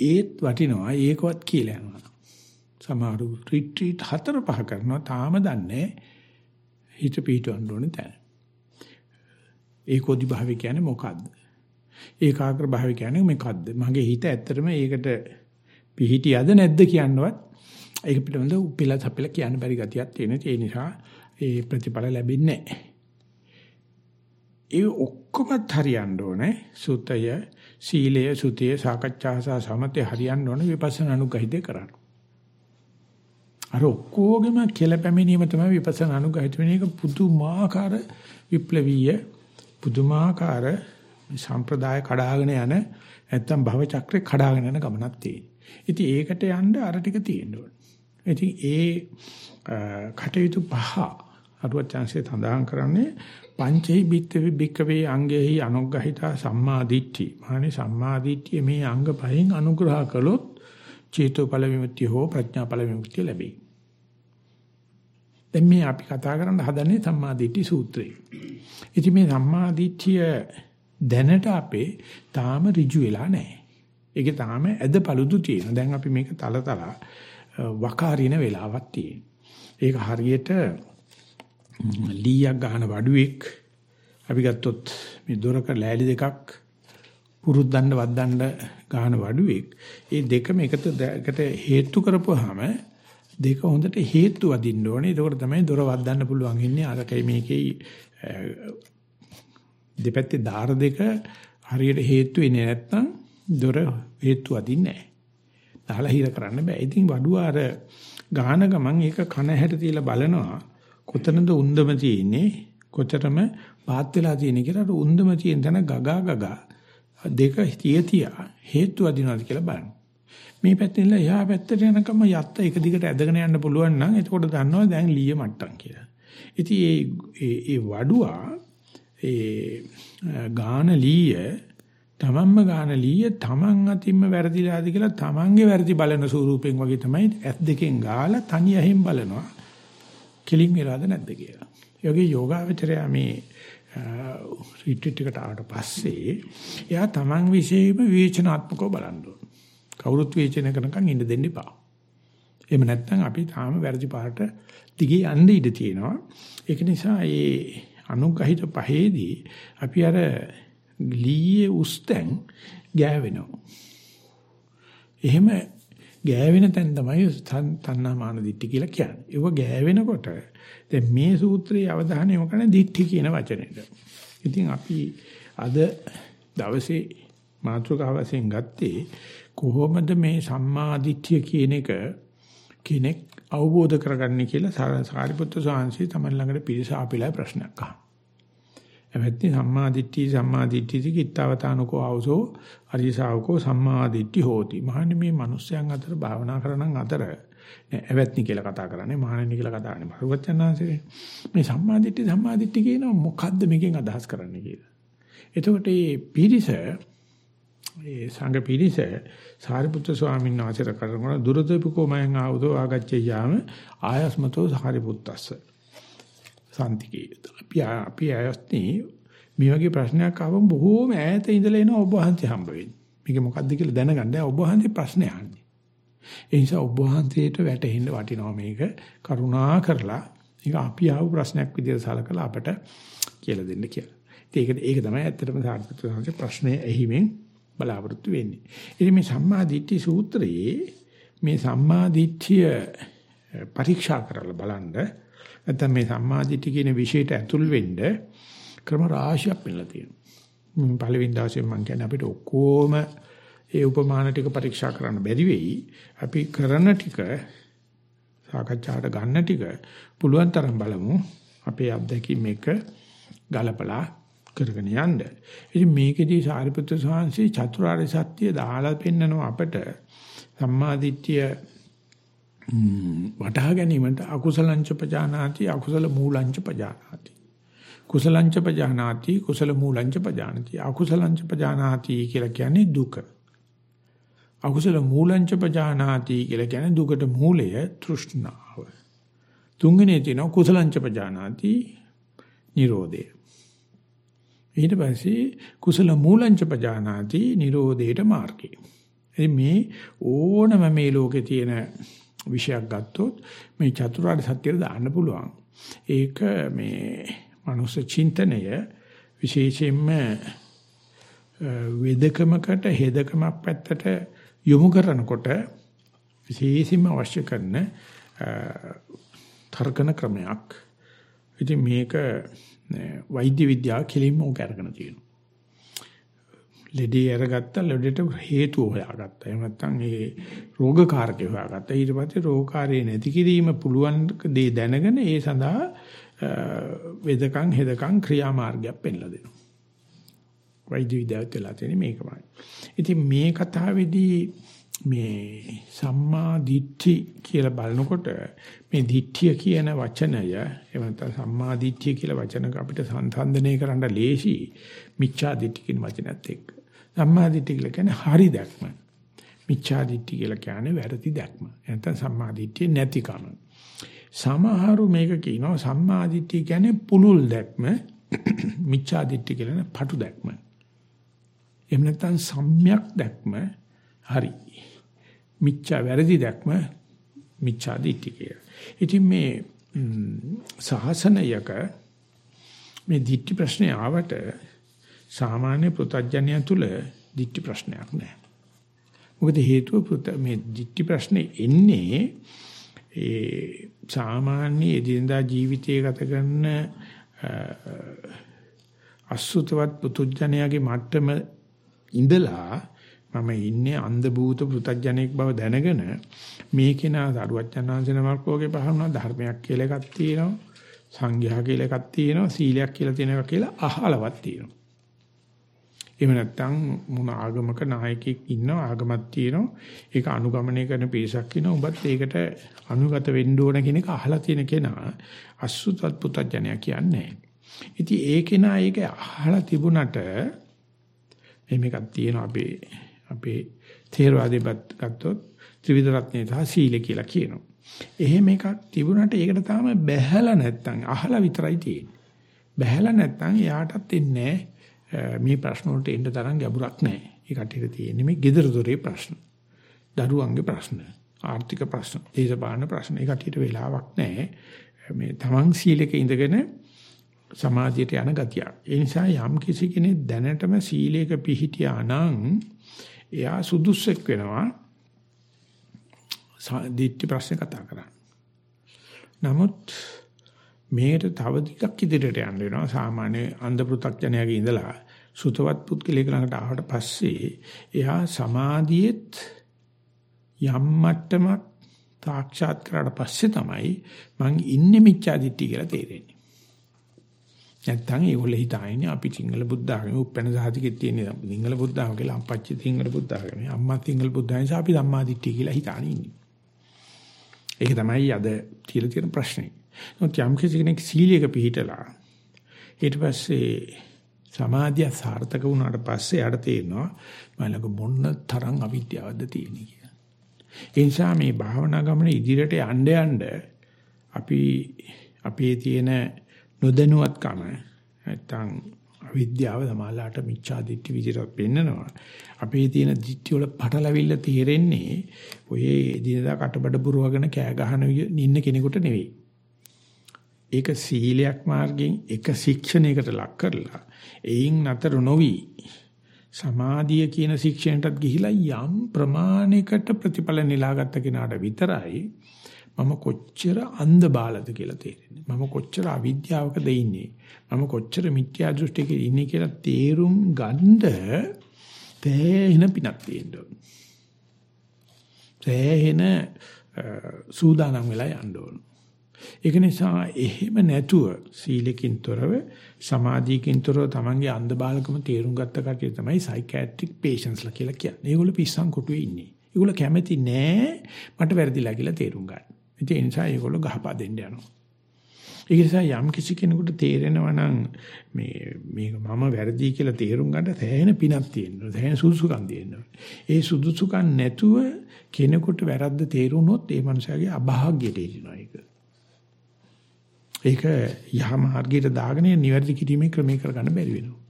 ඒත් වටිනවා ඒකවත් කියලා යනවා. සමහරු රිට්‍රීට් හතර පහ කරනවා තාම දන්නේ හිත පිටවන්න ඕනේ තැන. ඒකෝදි භාවය කියන්නේ මොකද්ද? ඒකාග්‍ර භාවය කියන්නේ මොකද්ද? මගේ හිත ඇත්තටම ඒකට පිහිටියද නැද්ද කියනවත් ඒක පිටවෙන්ද උපිලා තපිලා කියන්න බැරි ගතියක් තියෙන. ඒ නිසා ඒ ප්‍රතිඵල ලැබෙන්නේ නැහැ. ඒ ඔක්කොමත් හරියන්න ඕනේ. සුතය, සීලය, සුතිය, සාකච්ඡා සහ සමතේ හරියන්න ඕනේ විපස්සනා අනුගහිතේ කරන්න. අර ඔක්කොගෙම කියලා පැමිණීම තමයි විපස්සනා අනුගහිත වෙන එක පුදුමාකාර විප්ලවීය පුදුමාකාර සම්ප්‍රදාය කඩාගෙන යන නැත්තම් භව චක්‍රේ කඩාගෙන යන ගමනක් තියෙනවා. ඉතින් ඒකට යන්න අර ටික තියෙන්න ඕනේ. ඉතින් ඒ කටයුතු පහ සරුවත් chance සඳහන් කරන්නේ පංචෙහි බිත්තේ බික්කවේ අංගෙහි අනුග්‍රහිතා සම්මා දිට්ඨි. මානේ සම්මා දිට්ඨිය මේ අංග පහෙන් අනුග්‍රහ කළොත් චේතෝඵල විමුක්තිය හෝ ප්‍රඥාඵල විමුක්තිය ලැබෙයි. දැන් මේ අපි කතා කරන්න හදන්නේ සම්මා දිට්ඨි සූත්‍රය. ඉතින් මේ සම්මා දිට්ඨිය දැනට අපේ තාම ඍජු වෙලා නැහැ. ඒකේ තාම ඇද paludu තියෙන. දැන් අපි මේක තලතල වකාරින වෙලාවක් තියෙන. ඒක හරියට ලීයක් ගන්න වඩුවෙක් අපි ගත්තොත් මේ දොරක ලෑලි දෙකක් පුරුද්දන්න වද්දන්න ගන්න වඩුවෙක් ඒ දෙකම එකට එකට හේතු කරපුවාම දෙක හොඳට හේතු වදින්න ඕනේ ඒකෝර තමයි දොර වද්දන්න පුළුවන් ඉන්නේ අරකයි මේකේ දෙපැත්තේ ධාර දෙක හරියට හේතු වෙන්නේ නැත්නම් දොර හේතු වදින්නේ නැහැ. දාලා හිර කරන්න බෑ. ඉතින් වඩුව අර ගාන ගමන් ඒක කන හැට තියලා බලනවා කොතනද උන්දම තියෙන්නේ කොතරම් පාත් වෙලා තියෙන්නේ කියලා අර උන්දම තියෙන තැන ගගා ගගා දෙක තිය තියා හේතු වදිනවාද කියලා බලන්න. මේ පැත්තෙන් ඉල්ල එහා පැත්තට යනකම යත්ත එක දිගට ඇදගෙන යන්න පුළුවන් නම් එතකොට දන්නවා දැන් ලීය මට්ටම් කියලා. ඉතින් ඒ ඒ වඩුවා ඒ ගාන ලීය තමන්ම ගාන ලීය තමන් අතින්ම වැරදිලාද කියලා තමන්ගේ වැරදි බලන ස්වරූපෙන් වගේ තමයි ඇස් දෙකෙන් ගාලා තනියෙන් බලනවා. කෙලින් වෙලාද නැද්ද කියලා. ඒ වගේ යෝගාවචරය මේ රිට්‍රීට් එකට ආවට පස්සේ එයා තමන් විශේෂම විවේචනාත්මකව බලන්න ඕන. කවුරුත් විවේචනය කරනකන් ඉන්න දෙන්න එපා. එහෙම නැත්නම් අපි තාම වැරදි පාට දිගේ යන්න ඉඩ තියෙනවා. ඒක නිසා මේ අනුග්‍රහිත පහේදී අපි අර ලීයේ උස්තෙන් ගෑවෙනවා. එහෙම ගෑවෙන තැන තමයි තණ්හා මාන දිට්ඨි කියලා කියන්නේ. ඒක ගෑවෙනකොට දැන් මේ සූත්‍රයේ අවධානය යොමු කරන්නේ දිට්ඨි කියන වචනේට. ඉතින් අපි අද දවසේ මාතෘකාව වශයෙන් ගත්තේ කොහොමද මේ සම්මා දිට්ඨිය කියන එක කෙනෙක් අවබෝධ කරගන්නේ කියලා සාරිපුත්‍ර සාංශي තමයි ළඟට පිරිස ආපිලා ප්‍රශ්නයක් අහනවා. එවැත්නි සම්මා දිට්ඨි සම්මා දිට්ඨිති කිත්තවතානකෝ ආවසෝ අරිය ශාවකෝ සම්මා දිට්ඨි හෝති. මහන්නේ මේ මිනිස්යන් අතර භාවනා කරනන් අතර එවැත්නි කියලා කතා කරන්නේ මහණෙනි කියලා කතා කරන්නේ. භගවත්යන්ාංශේ මේ සම්මා දිට්ඨි සම්මා දිට්ඨි කියන මොකද්ද මේකෙන් අදහස් කරන්නේ කියලා. එතකොට මේ පිරිස ඒ සංඝ පිරිස සාරිපුත්‍ර ස්වාමීන් වහන්සේට කරන දුරදපිකෝ මයන් ආවදෝ ආගච්ඡේ යාම ආයස්මතෝ සාරිපුත්තස්ස සාන්තිකේ අපි අපි ආයස්ති මේ වගේ ප්‍රශ්නයක් ආවම බොහෝම ඈත ඉඳලා එන ඔබ වහන්සේ හම්බ වෙන්නේ. මේක මොකද්ද කියලා දැනගන්න ඔබ වහන්සේ ප්‍රශ්නේ අහන්නේ. ඒ නිසා ඔබ වහන්සේට වැටහෙන්න වටිනවා මේක කරුණා කරලා ඒක අපි ආව ප්‍රශ්නයක් විදිහට සලකලා අපට කියලා දෙන්න කියලා. ඒක ඒක තමයි ඇත්තටම සාර්ථක සංසේ ප්‍රශ්නේ ඇහිමෙන් බලාපොරොත්තු වෙන්නේ. ඉතින් මේ සම්මා දිට්ඨි සූත්‍රයේ මේ සම්මා දිට්ඨිය පරීක්ෂා කරලා බලන්න නැත්නම් මේ සම්මාදිට්ඨිය කියන විශේෂයට ඇතුල් වෙන්න ක්‍රම රාශියක් පෙන්නලා තියෙනවා. පළවෙනි දවසේ මම කියන්නේ අපිට ඔක්කොම ඒ උපමාන ටික පරීක්ෂා කරන්න බැරි වෙයි. අපි කරන ටික සාකච්ඡාට ගන්න ටික පුළුවන් තරම් බලමු. අපේ අත්දැකීම් එක ගලපලා කරගෙන යන්න. ඉතින් මේකෙදී සාරිපුත්‍ර ස්වාමීන් චතුරාර්ය සත්‍ය දාලා පෙන්නනවා අපට සම්මාදිට්ඨිය වටහා ගැනීමට අකුසලංච පජානාති අකුසල මූලංච පජානාති. කුසලංච පජානාති කුසල මූලංච පජානාති. අකුසලංච පජානාති කියලා කියන්නේ දුක. අකුසල මූලංච පජානාති කියලා කියන්නේ දුකට මූලය තෘෂ්ණාව. තුන්වෙනි තියෙනවා කුසලංච පජානාති නිරෝධය. ඊට පස්සේ කුසල මූලංච පජානාති නිරෝධයට මාර්ගය. එහේ මේ ඕනම මේ ලෝකේ තියෙන විෂයක් ගත්තොත් මේ චතුරාර්ය සත්‍යය දාන්න පුළුවන්. ඒක මේ මනුස්ස චින්තනය විශේෂයෙන්ම වේදකමකට හෙදකමක් පැත්තට යොමු කරනකොට විශේෂයෙන්ම අවශ්‍ය කරන තර්කන ක්‍රමයක්. ඉතින් මේක වෛද්‍ය විද්‍යාව කෙලින්ම උක අරගෙන තියෙනවා. ලෙඩේ අරගත්තා ලෙඩට හේතුව හොයාගත්තා. එහෙම නැත්නම් ඒ රෝගකාරකේ හොයාගත්තා. ඊට පස්සේ රෝගකාරී නැති කිරීම පුළුවන් දේ දැනගෙන ඒ සඳහා වේදකම් හෙදකම් ක්‍රියාමාර්ගයක් පෙන්ලා දෙනවා. වෛද්‍ය විද්‍යාවත් වෙලා තියෙන්නේ මේකමයි. ඉතින් මේ කතාවේදී මේ සම්මා දිට්ඨි කියලා බලනකොට මේ දිට්ඨිය කියන වචනය එහෙම නැත්නම් සම්මා දිට්ඨිය කියලා වචනක අපිට සංසන්දනය කරන්න ලේසි මිච්ඡා දිට්ඨි කියන වචනයත් එක්ක. සම්මා දිට්ඨි කියලා කියන්නේ හරි දැක්ම. මිච්ඡා දිට්ඨි කියලා කියන්නේ වැරදි දැක්ම. නැත්නම් සම්මා දිට්ඨිය නැතිකම. සමහරු මේක කියනවා සම්මා දිට්ඨිය කියන්නේ පුලුල් දැක්ම. මිච්ඡා දිට්ඨි කියලා පටු දැක්ම. එහෙම නැත්නම් සම්‍යක් දැක්ම හරි. මිච්ඡා වැරදි දැක්ම මිච්ඡා දිට්ඨි කියලා. ඉතින් මේ සාසනයක මේ දිට්ඨි ප්‍රශ්නේ ආවට සාමාන්‍ය පෘථජ්ජනය තුල දිට්ඨි ප්‍රශ්නයක් නැහැ. මොකද හේතුව මේ දිට්ඨි ප්‍රශ්නේ එන්නේ ඒ සාමාන්‍ය එදිනදා ජීවිතයේ ගත කරන අසුතවත් පුතුජණයාගේ මට්ටම ඉඳලා මම ඉන්නේ අන්ධ භූත පෘතජනෙක් බව දැනගෙන මේකේ නා දරුවචනාංශන මාර්ගෝගේ පහරුණා ධර්මයක් කියලා එකක් තියෙනවා සංඝයා කියලා එකක් තියෙනවා සීලයක් කියලා තියෙන එකක් කියලා අහලවත් තියෙනවා එහෙම නැත්නම් මොන ආගමක නායකයෙක් ඉන්නවා ආගමක් තියෙනවා ඒක අනුගමනය කරන පිරිසක් ඉන්නවා උඹත් ඒකට අනුගත වෙන්න ඕන කියන එක අහලා තියෙන කෙනා අසුතත් පුතඥය කියන්නේ ඉතින් ඒ කෙනා ඒක අහලා තිබුණට මේකක් තියෙනවා අපේ අපේ තේරවාදීපත් ගත්තොත් ත්‍රිවිධ රත්නය සහ සීල කියලා කියනවා. එහෙම එකක් තිබුණාට ඒකට තාම බැහැලා නැත්තම් අහලා විතරයි තියෙන්නේ. බැහැලා නැත්තම් එයාටත් එන්නේ මේ ප්‍රශ්න වලට එන්න තරම් ගැඹුරක් නැහැ. ඒ කටියට තියෙන්නේ මේ gedara dore ප්‍රශ්න. දරුවන්ගේ ප්‍රශ්න, ආර්ථික ප්‍රශ්න, දේශපාලන ප්‍රශ්න. ඒ කටියට වෙලාවක් නැහැ. මේ තමන් සීලක ඉඳගෙන සමාධියට යන ගතියක්. ඒ නිසා යම් කිසි කෙනෙක් දැනටම සීලයක පිහිටියා නම් එයා සුදුස්සෙක් වෙනවා දිට්ඨි ප්‍රශ්න කතා කරන්න. නමුත් මේකට තව ටිකක් ඉදිරියට යන්න වෙනවා සාමාන්‍ය අන්ධ පෘථග්ජනයාගේ ඉඳලා සුතවත් පුද්ගලයෙක් ළඟට ආවට පස්සේ එයා සමාධියෙත් යම් මට්ටමක් සාක්ෂාත් කරාට පස්සේ තමයි මං ඉන්නේ මිච්ඡා දිට්ඨිය කියලා තේරෙන්නේ. නැත්තම් ඒගොල්ලෝ හිතාන්නේ අපි සිංහල බුද්ධ ආගමේ උපැන්න සාහිතිකෙ තියෙන සිංහල බුද්ධ ආගම කියලා අපච්චි සිංහල බුද්ධ ආගමේ අම්මා සිංහල බුද්ධ ආගමේ අපි ධම්මාදිට්ඨිය කියලා හිතානේ ඉන්නේ. ඒක තමයි අද කියලා තියෙන ප්‍රශ්නේ. නමුත් යම් කෙනෙක් සීලයක පිළිහිටලා ඊට පස්සේ සමාධිය සාර්ථක වුණාට පස්සේ යාට තේරෙනවා මලක මොන්න තරම් අවිද්‍යාවක්ද තියෙන්නේ කියලා. ඒ නිසා මේ භාවනා ගමන ඉදිරියට යන්න යන්න අපි අපේ තියෙන නොදැනුවත්කම නැත්තම් අවිද්‍යාව සමාලාට මිච්ඡා දිට්ඨි විදිහට පෙන්නනවා. අපේ තියෙන දිට්ඨි වල පටලවිල්ල තේරෙන්නේ ඔය දිනදා කටබඩ පුරවගෙන කෑ ගහන ඉන්න කෙනෙකුට නෙවෙයි. ඒක සීලයක් මාර්ගයෙන් එක ශික්ෂණයකට ලක් කරලා එයින් නතර නොවි සමාධිය කියන ශික්ෂණයටත් ගිහිලා යම් ප්‍රමාණයකට ප්‍රතිඵල නෙලාගත්ත කෙනාට විතරයි මම කොච්චර අන්ධ බාලද කියලා තේරෙන්නේ. මම කොච්චර අවිද්‍යාවකද ඉන්නේ. මම කොච්චර මිත්‍යා දෘෂ්ටියක ඉන්නේ කියලා තේරුම් ගන්න තේහෙන පිනක් තියෙන්න ඕන. තේහෙන සූදානම් වෙලා යන්න ඕන. ඒක නිසා එහෙම නැතුව සීලකින් තොරව සමාධියකින් තොරව තමන්ගේ අන්ධ බාලකම තේරුම් ගත්ත කටිය තමයි සයිකියාට්‍රික් පේෂන්ස්ලා කියලා කියන්නේ. ඒගොල්ලෝ පිස්සන් කොටුවේ ඉන්නේ. ඒගොල්ලෝ කැමති නෑ මට වැරදිලා කියලා තේරුම් ගන්න. ඒ නිසා ඒගොල්ලෝ ගහපා දෙන්න යනවා. ඒ නිසා යම් කිසි කෙනෙකුට තේරෙනවා නම් මේ මේක මම වැරදි කියලා තේරුම් ගන්න තැහෙන පිනක් තියෙනවා. තැහෙන සුදුසුකම් තියෙනවා. ඒ සුදුසුකම් නැතුව කෙනෙකුට වැරද්ද තේරුනොත් ඒ මනුස්සයාගේ අභාග්‍යයට එනවා ඒක. ඒක යහ මාර්ගයට දාගෙන නිවැරදි කිරීමේ ක්‍රමයක කරගන්න බැරි වෙනවා.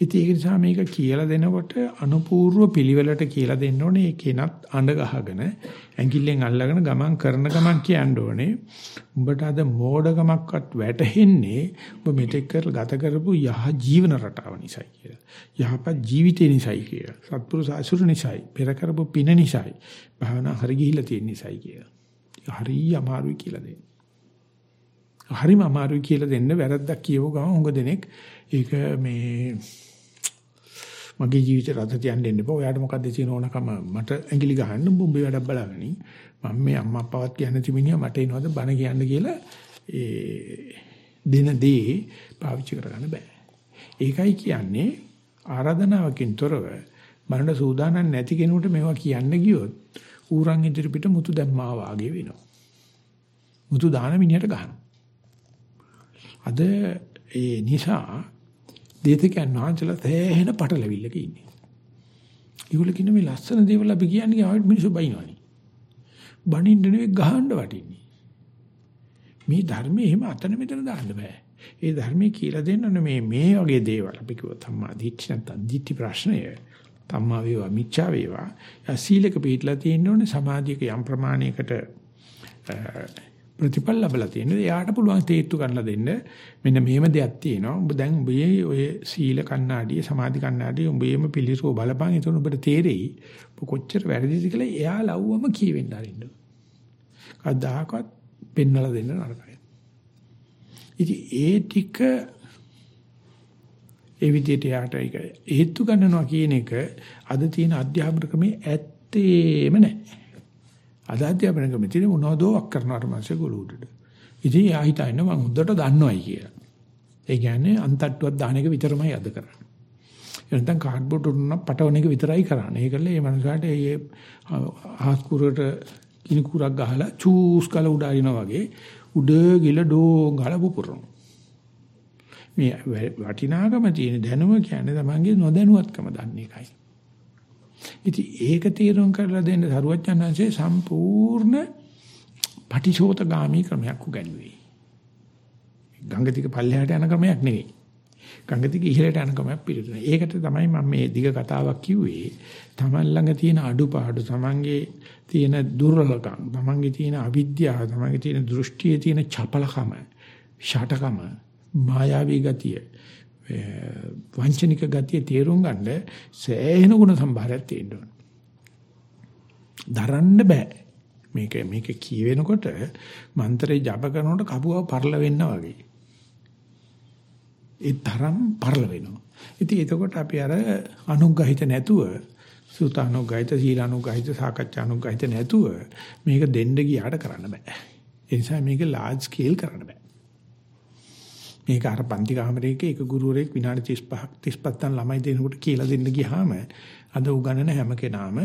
ඉතින් ඒක නිසා මේක කියලා දෙනකොට අනුපූර්ව පිළිවෙලට කියලා දෙන්න ඕනේ ඒ කෙනත් අඬ ගහගෙන ඇඟිල්ලෙන් අල්ලගෙන ගමන් කරන ගමන් කියන්න ඕනේ උඹට අද මෝඩකමක්වත් වැටහෙන්නේ ඔබ මෙතෙක් කර ගත කරපු යහ ජීවන රටාව නිසායි කියලා. යහපත් ජීවිතේ නිසායි කියලා. සත්පුරුෂ අසුර නිසායි. පෙර කරපු පින නිසායි. භාවනා හරි ගිහිල්ලා තියෙන නිසායි කියලා. හරි අමාරුයි කියලා දෙන්න. හරිම අමාරුයි කියලා දෙන්න වැරද්දක් කියව ගමන් උඟ දෙනෙක් ඒක මේ මගේ ජීවිතේ රද තියන්න දෙන්න එපා. ඔයාට මොකද්ද තියෙන ඕනකම මට ඇඟිලි ගහන්න උඹේ වැඩක් බලාගනි. මම මේ අම්මා අප්පාවත් කියන්න තිබිනියා මට එනවද බණ කියන්න කියලා ඒ දින දේ පාවිච්චි කරගන්න බෑ. ඒකයි කියන්නේ ආරාධනාවකින් තොරව බලන්න සූදානම් නැති කෙනෙකුට මේවා කියන්න ගියොත් ඌරන් ඉදිරි පිට මුතු දැම්මා වාගේ වෙනවා. මුතු දාන මිනිහට ගහනවා. අද ඒ නිසා දේතකයන් වහන්සේලා තේහෙන පටලවිල්ලක ඉන්නේ. ඒගොල්ලෝ කියන මේ ලස්සන දේවල් අපි කියන්නේ ආයෙත් මිනිස්සු බයිනවනේ. බනින්න නෙවෙයි ගහන්න වටින්නේ. මේ ධර්මයේ එහෙම අතන මෙතන දාන්න බෑ. ඒ ධර්මයේ කියලා දෙන්න මේ මේ වගේ දේවල් අපි කිව්වොත් සම්මා දිට්ඨි නැත්නම් දිට්ඨි ප්‍රශ්නය තම්මා වේවා මිච්ඡා වේවා සීලක පිටලා තියෙන්න ඕනේ සමාධියක යම් ප්‍රමාණයකට ප්‍රතිපල ලැබලා තියෙනවා. එයාට පුළුවන් තේත්තු කරලා දෙන්න. මෙන්න මෙහෙම දෙයක් තියෙනවා. උඹ දැන් උඹේ ඔය සීල කණ්ණාඩිය, සමාධි කණ්ණාඩිය උඹේම පිළිසෝ බලපන්. එතකොට උඹට තේරෙයි. කොච්චර වැරදිද කියලා එයා ලව්වම කියවෙන්න අරින්න. කවදාකවත් පෙන්නලා දෙන්න නරකයි. ඉතින් ඒ ටික ඒ විදිහට යාට ඒක හේතු ගන්නනවා කියන එක අද තියෙන අධ්‍යාපන ක්‍රමේ ඇත්තේම නැහැ. අද අධ්‍යාපන ක්‍රමේ තියෙන මොනවදෝ වක් කරනවට මාසේ ගොළුඩට. ඉතින් යා හිතන්නේ මම හොඳට දන්නවයි කියලා. ඒ කියන්නේ අන්තට්ටුවක් දාන එක විතරමයි අද කරන්නේ. එනතන් කාඩ්බෝඩ් උඩ පටවන එක විතරයි කරන්නේ. ඒකල මේ මනුස්සයාට ඒ ආහස් කුරට කිනි කුරක් ගහලා චූස් කල උඩ අරිනවා වගේ උඩ ගිල ඩෝ ගල පුපුරනවා. මේ වටිනාකම තියෙන දැනුම කියන්නේ තමන්ගේ නොදැනුවත්කම දන්නේ එකයි. ඉතින් ඒක තීරණ කරලා දෙන්න සරුවච්චන්හන්සේ සම්පූර්ණ පටිශෝතගාමී ක්‍රමයක් උගන්වුවේ. ගංගතික පල්ලෙහාට යන ක්‍රමයක් නෙවෙයි. ගංගතික ඉහළට යන ක්‍රමයක් පිළිතුරයි. ඒකට තමයි මම මේ දිග කතාවක් කිව්වේ. තමන් ළඟ තියෙන අඩුපාඩු, තමන්ගේ තියෙන දුර්වලකම්, තමන්ගේ තියෙන අවිද්‍යාව, තමන්ගේ තියෙන දෘෂ්ටියේ තියෙන චපලකම, ෂටකම, මායාවී ගතිය වංචනික ගතිය තේරුම් ගන්න සෑහෙන ගුණ සම්භාරයක් තියෙන්න ඕන. දරන්න බෑ. මේක මේක කියවෙනකොට මන්ත්‍රේ ජප කරනකොට කපුවව පරල වෙන්න වගේ. ඒ තරම් පරල වෙනවා. ඉතින් එතකොට අපි අර අනුග්‍රහිත නැතුව සුතානුග්‍රහිත සීලානුග්‍රහිත සාකච්ඡානුග්‍රහිත නැතුව මේක දෙන්න ගියාට කරන්න බෑ. ඒ නිසා මේක large scale කරන්න බෑ. මේක අර පන්ති කාමරයක එක ගුරුවරයෙක් විනාඩි 35ක් 35ක් ළමයි දෙනකොට කියලා දෙන්න ගියාම අද උගන්නන හැම කෙනාම